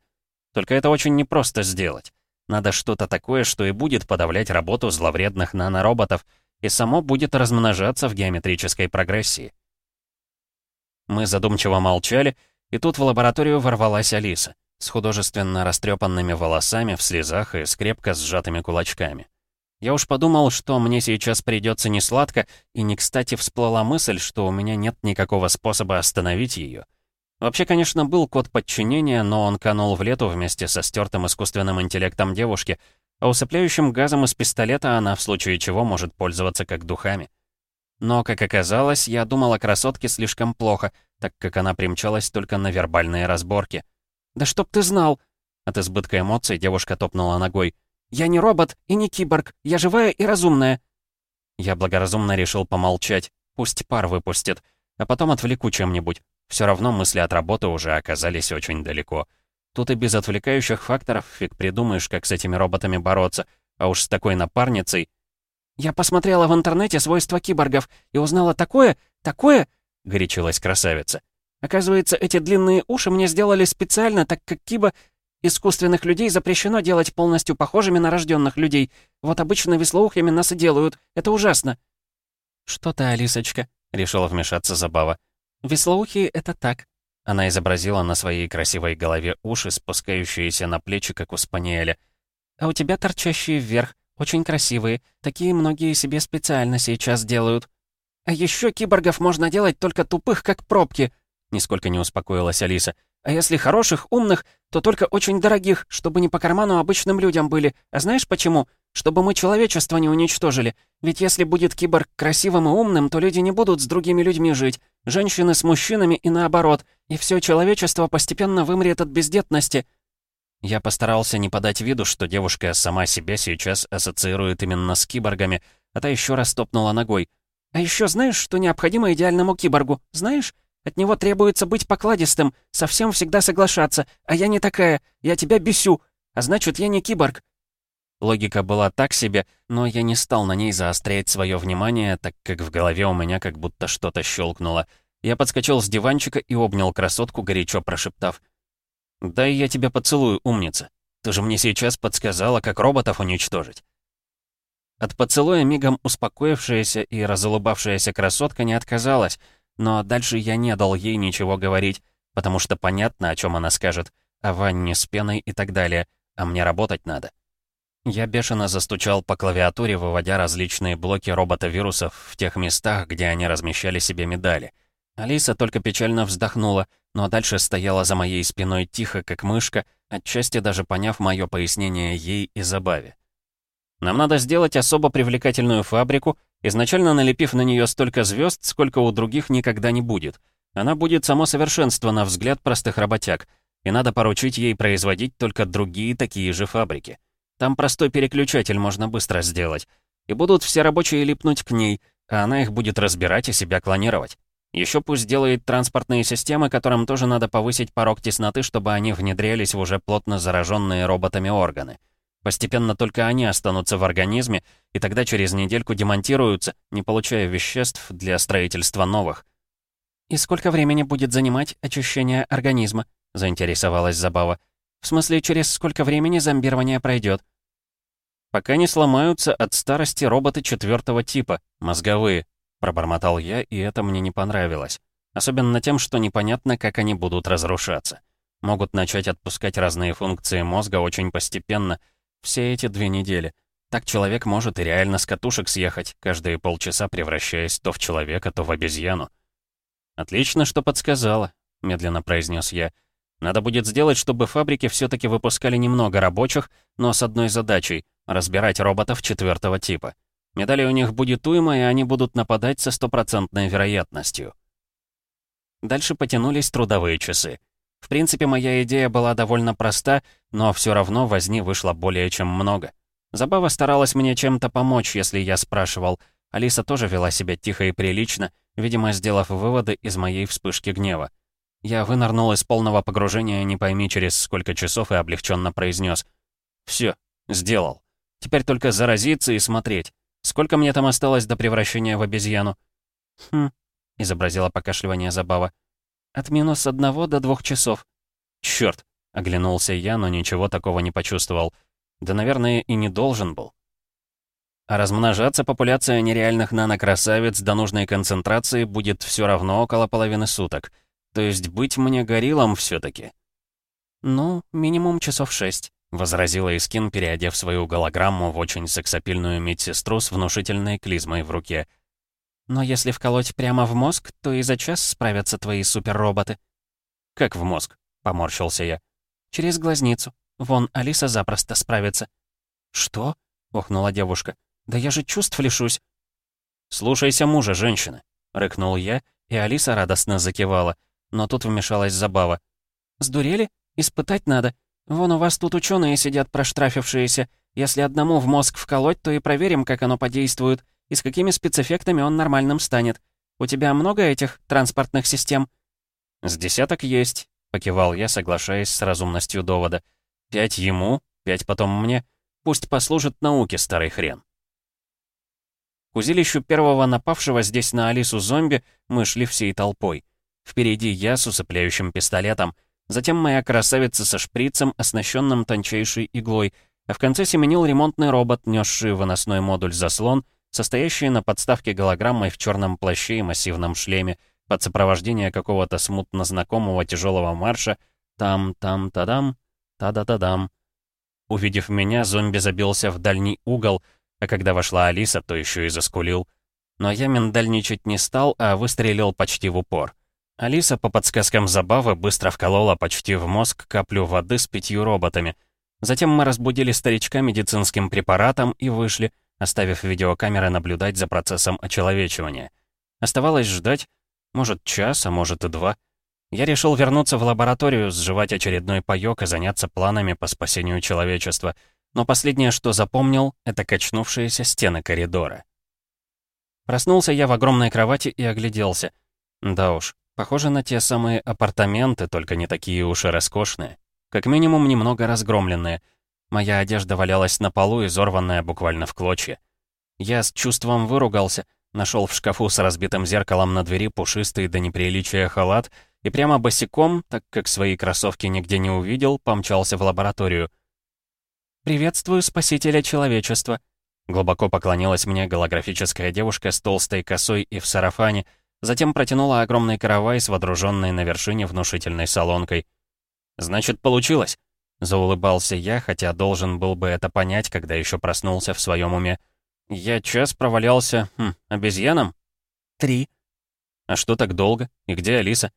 «Только это очень непросто сделать. Надо что-то такое, что и будет подавлять работу зловредных нанороботов, и само будет размножаться в геометрической прогрессии. Мы задумчиво молчали, и тут в лабораторию ворвалась Алиса с художественно растрепанными волосами в слезах и с крепко сжатыми кулачками. Я уж подумал, что мне сейчас придется не сладко, и не кстати всплыла мысль, что у меня нет никакого способа остановить ее. Вообще, конечно, был код подчинения, но он канул в лету вместе со стертым искусственным интеллектом девушки, а усыпляющим газом из пистолета она в случае чего может пользоваться как духами. Но, как оказалось, я думал о красотке слишком плохо, так как она примчалась только на вербальные разборки. «Да чтоб ты знал!» От избытка эмоций девушка топнула ногой. «Я не робот и не киборг, я живая и разумная!» Я благоразумно решил помолчать, пусть пар выпустит, а потом отвлеку чем-нибудь. Все равно мысли от работы уже оказались очень далеко. Тут и без отвлекающих факторов фиг придумаешь, как с этими роботами бороться, а уж с такой напарницей «Я посмотрела в интернете свойства киборгов и узнала такое, такое...» — горячилась красавица. «Оказывается, эти длинные уши мне сделали специально, так как киба... Искусственных людей запрещено делать полностью похожими на рожденных людей. Вот обычно веслоухими нас и делают. Это ужасно». «Что-то, Алисочка», — решила вмешаться Забава. «Веслоухие — это так». Она изобразила на своей красивой голове уши, спускающиеся на плечи, как у спаниеля. «А у тебя торчащие вверх. Очень красивые. Такие многие себе специально сейчас делают». А еще киборгов можно делать только тупых, как пробки», — нисколько не успокоилась Алиса. «А если хороших, умных, то только очень дорогих, чтобы не по карману обычным людям были. А знаешь почему? Чтобы мы человечество не уничтожили. Ведь если будет киборг красивым и умным, то люди не будут с другими людьми жить. Женщины с мужчинами и наоборот. И все человечество постепенно вымрет от бездетности». Я постарался не подать виду, что девушка сама себя сейчас ассоциирует именно с киборгами, а та еще раз топнула ногой. «А еще знаешь, что необходимо идеальному киборгу? Знаешь? От него требуется быть покладистым, совсем всегда соглашаться. А я не такая, я тебя бесю. А значит, я не киборг». Логика была так себе, но я не стал на ней заострять свое внимание, так как в голове у меня как будто что-то щелкнуло. Я подскочил с диванчика и обнял красотку, горячо прошептав. «Дай я тебя поцелую, умница. Ты же мне сейчас подсказала, как роботов уничтожить». От поцелуя мигом успокоившаяся и разулыбавшаяся красотка не отказалась, но дальше я не дал ей ничего говорить, потому что понятно, о чем она скажет, о ванне с пеной и так далее, а мне работать надо. Я бешено застучал по клавиатуре, выводя различные блоки робота-вирусов в тех местах, где они размещали себе медали. Алиса только печально вздохнула, но дальше стояла за моей спиной тихо, как мышка, отчасти даже поняв мое пояснение ей и забаве. Нам надо сделать особо привлекательную фабрику, изначально налепив на нее столько звезд, сколько у других никогда не будет. Она будет само совершенство на взгляд простых работяг, и надо поручить ей производить только другие такие же фабрики. Там простой переключатель можно быстро сделать. И будут все рабочие липнуть к ней, а она их будет разбирать и себя клонировать. Еще пусть делает транспортные системы, которым тоже надо повысить порог тесноты, чтобы они внедрялись в уже плотно зараженные роботами органы. Постепенно только они останутся в организме, и тогда через недельку демонтируются, не получая веществ для строительства новых. «И сколько времени будет занимать очищение организма?» — заинтересовалась Забава. «В смысле, через сколько времени зомбирование пройдет?» «Пока не сломаются от старости роботы четвертого типа, мозговые», — пробормотал я, и это мне не понравилось. Особенно тем, что непонятно, как они будут разрушаться. Могут начать отпускать разные функции мозга очень постепенно — все эти две недели. Так человек может и реально с катушек съехать, каждые полчаса превращаясь то в человека, то в обезьяну. «Отлично, что подсказала», — медленно произнес я. «Надо будет сделать, чтобы фабрики все таки выпускали немного рабочих, но с одной задачей — разбирать роботов четвертого типа. Медали у них будет уйма, и они будут нападать со стопроцентной вероятностью». Дальше потянулись трудовые часы. В принципе, моя идея была довольно проста, но все равно возни вышло более чем много. Забава старалась мне чем-то помочь, если я спрашивал. Алиса тоже вела себя тихо и прилично, видимо, сделав выводы из моей вспышки гнева. Я вынырнул из полного погружения, не пойми через сколько часов, и облегченно произнес: «Все, сделал. Теперь только заразиться и смотреть. Сколько мне там осталось до превращения в обезьяну?» «Хм», — изобразила покашливание Забава. От минус одного до двух часов. Черт! оглянулся я, но ничего такого не почувствовал. Да, наверное, и не должен был. А размножаться популяция нереальных нанокрасавиц до нужной концентрации будет все равно около половины суток. То есть быть мне гориллом все таки «Ну, минимум часов шесть», — возразила Искин, переодев свою голограмму в очень сексапильную медсестру с внушительной клизмой в руке — но если вколоть прямо в мозг, то и за час справятся твои суперроботы. «Как в мозг?» — поморщился я. «Через глазницу. Вон, Алиса запросто справится». «Что?» — охнула девушка. «Да я же чувств лишусь». «Слушайся мужа, женщина», — рыкнул я, и Алиса радостно закивала. Но тут вмешалась забава. «Сдурели? Испытать надо. Вон у вас тут ученые сидят проштрафившиеся. Если одному в мозг вколоть, то и проверим, как оно подействует и с какими спецэффектами он нормальным станет. У тебя много этих транспортных систем?» «С десяток есть», — покивал я, соглашаясь с разумностью довода. «Пять ему, пять потом мне. Пусть послужит науке, старый хрен». К узилищу первого напавшего здесь на Алису зомби мы шли всей толпой. Впереди я с усыпляющим пистолетом, затем моя красавица со шприцем, оснащенным тончайшей иглой, а в конце семенил ремонтный робот, несший выносной модуль заслон состоящие на подставке голограммой в черном плаще и массивном шлеме, под сопровождение какого-то смутно знакомого тяжелого марша «там-там-тадам, та-да-та-дам». Увидев меня, зомби забился в дальний угол, а когда вошла Алиса, то еще и заскулил. Но я миндальничать не стал, а выстрелил почти в упор. Алиса, по подсказкам забавы, быстро вколола почти в мозг каплю воды с пятью роботами. Затем мы разбудили старичка медицинским препаратом и вышли, оставив видеокамеры наблюдать за процессом очеловечивания. Оставалось ждать, может, час, а может и два. Я решил вернуться в лабораторию, сживать очередной паёк и заняться планами по спасению человечества. Но последнее, что запомнил, это качнувшиеся стены коридора. Проснулся я в огромной кровати и огляделся. Да уж, похоже на те самые апартаменты, только не такие уж и роскошные. Как минимум, немного разгромленные. Моя одежда валялась на полу, изорванная буквально в клочья. Я с чувством выругался, нашел в шкафу с разбитым зеркалом на двери пушистый до неприличия халат и прямо босиком, так как свои кроссовки нигде не увидел, помчался в лабораторию. «Приветствую спасителя человечества», Глубоко поклонилась мне голографическая девушка с толстой косой и в сарафане, затем протянула огромный каравай с водруженной на вершине внушительной солонкой. «Значит, получилось?» Заулыбался я, хотя должен был бы это понять, когда еще проснулся в своем уме. Я час провалялся, хм, обезьяном? Три. А что так долго? И где Алиса?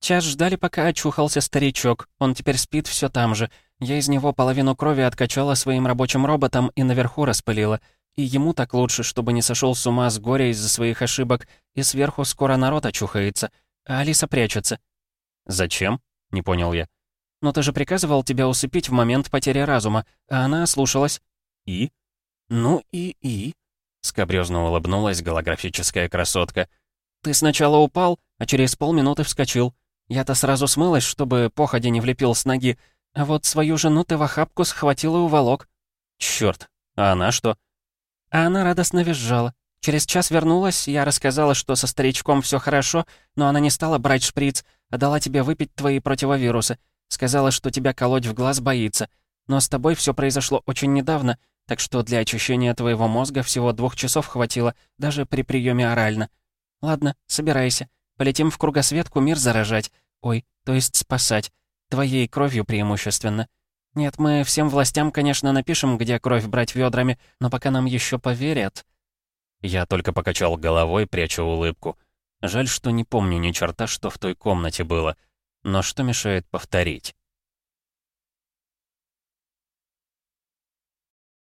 Час ждали, пока очухался старичок. Он теперь спит все там же. Я из него половину крови откачала своим рабочим роботом и наверху распылила. И ему так лучше, чтобы не сошел с ума с горя из-за своих ошибок, и сверху скоро народ очухается, а Алиса прячется. «Зачем?» — не понял я. «Но ты же приказывал тебя усыпить в момент потери разума, а она ослушалась». «И?» «Ну и и?» — скобрёзно улыбнулась голографическая красотка. «Ты сначала упал, а через полминуты вскочил. Я-то сразу смылась, чтобы походя не влепил с ноги, а вот свою жену ты в охапку схватил и уволок. Чёрт, а она что? А она радостно визжала. Через час вернулась, я рассказала, что со старичком все хорошо, но она не стала брать шприц, а дала тебе выпить твои противовирусы. Сказала, что тебя колоть в глаз боится. Но с тобой все произошло очень недавно, так что для очищения твоего мозга всего двух часов хватило, даже при приеме орально. Ладно, собирайся. Полетим в кругосветку мир заражать. Ой, то есть спасать. Твоей кровью преимущественно. Нет, мы всем властям, конечно, напишем, где кровь брать ведрами, но пока нам еще поверят». Я только покачал головой, пряча улыбку. Жаль, что не помню ни черта, что в той комнате было. Но что мешает повторить?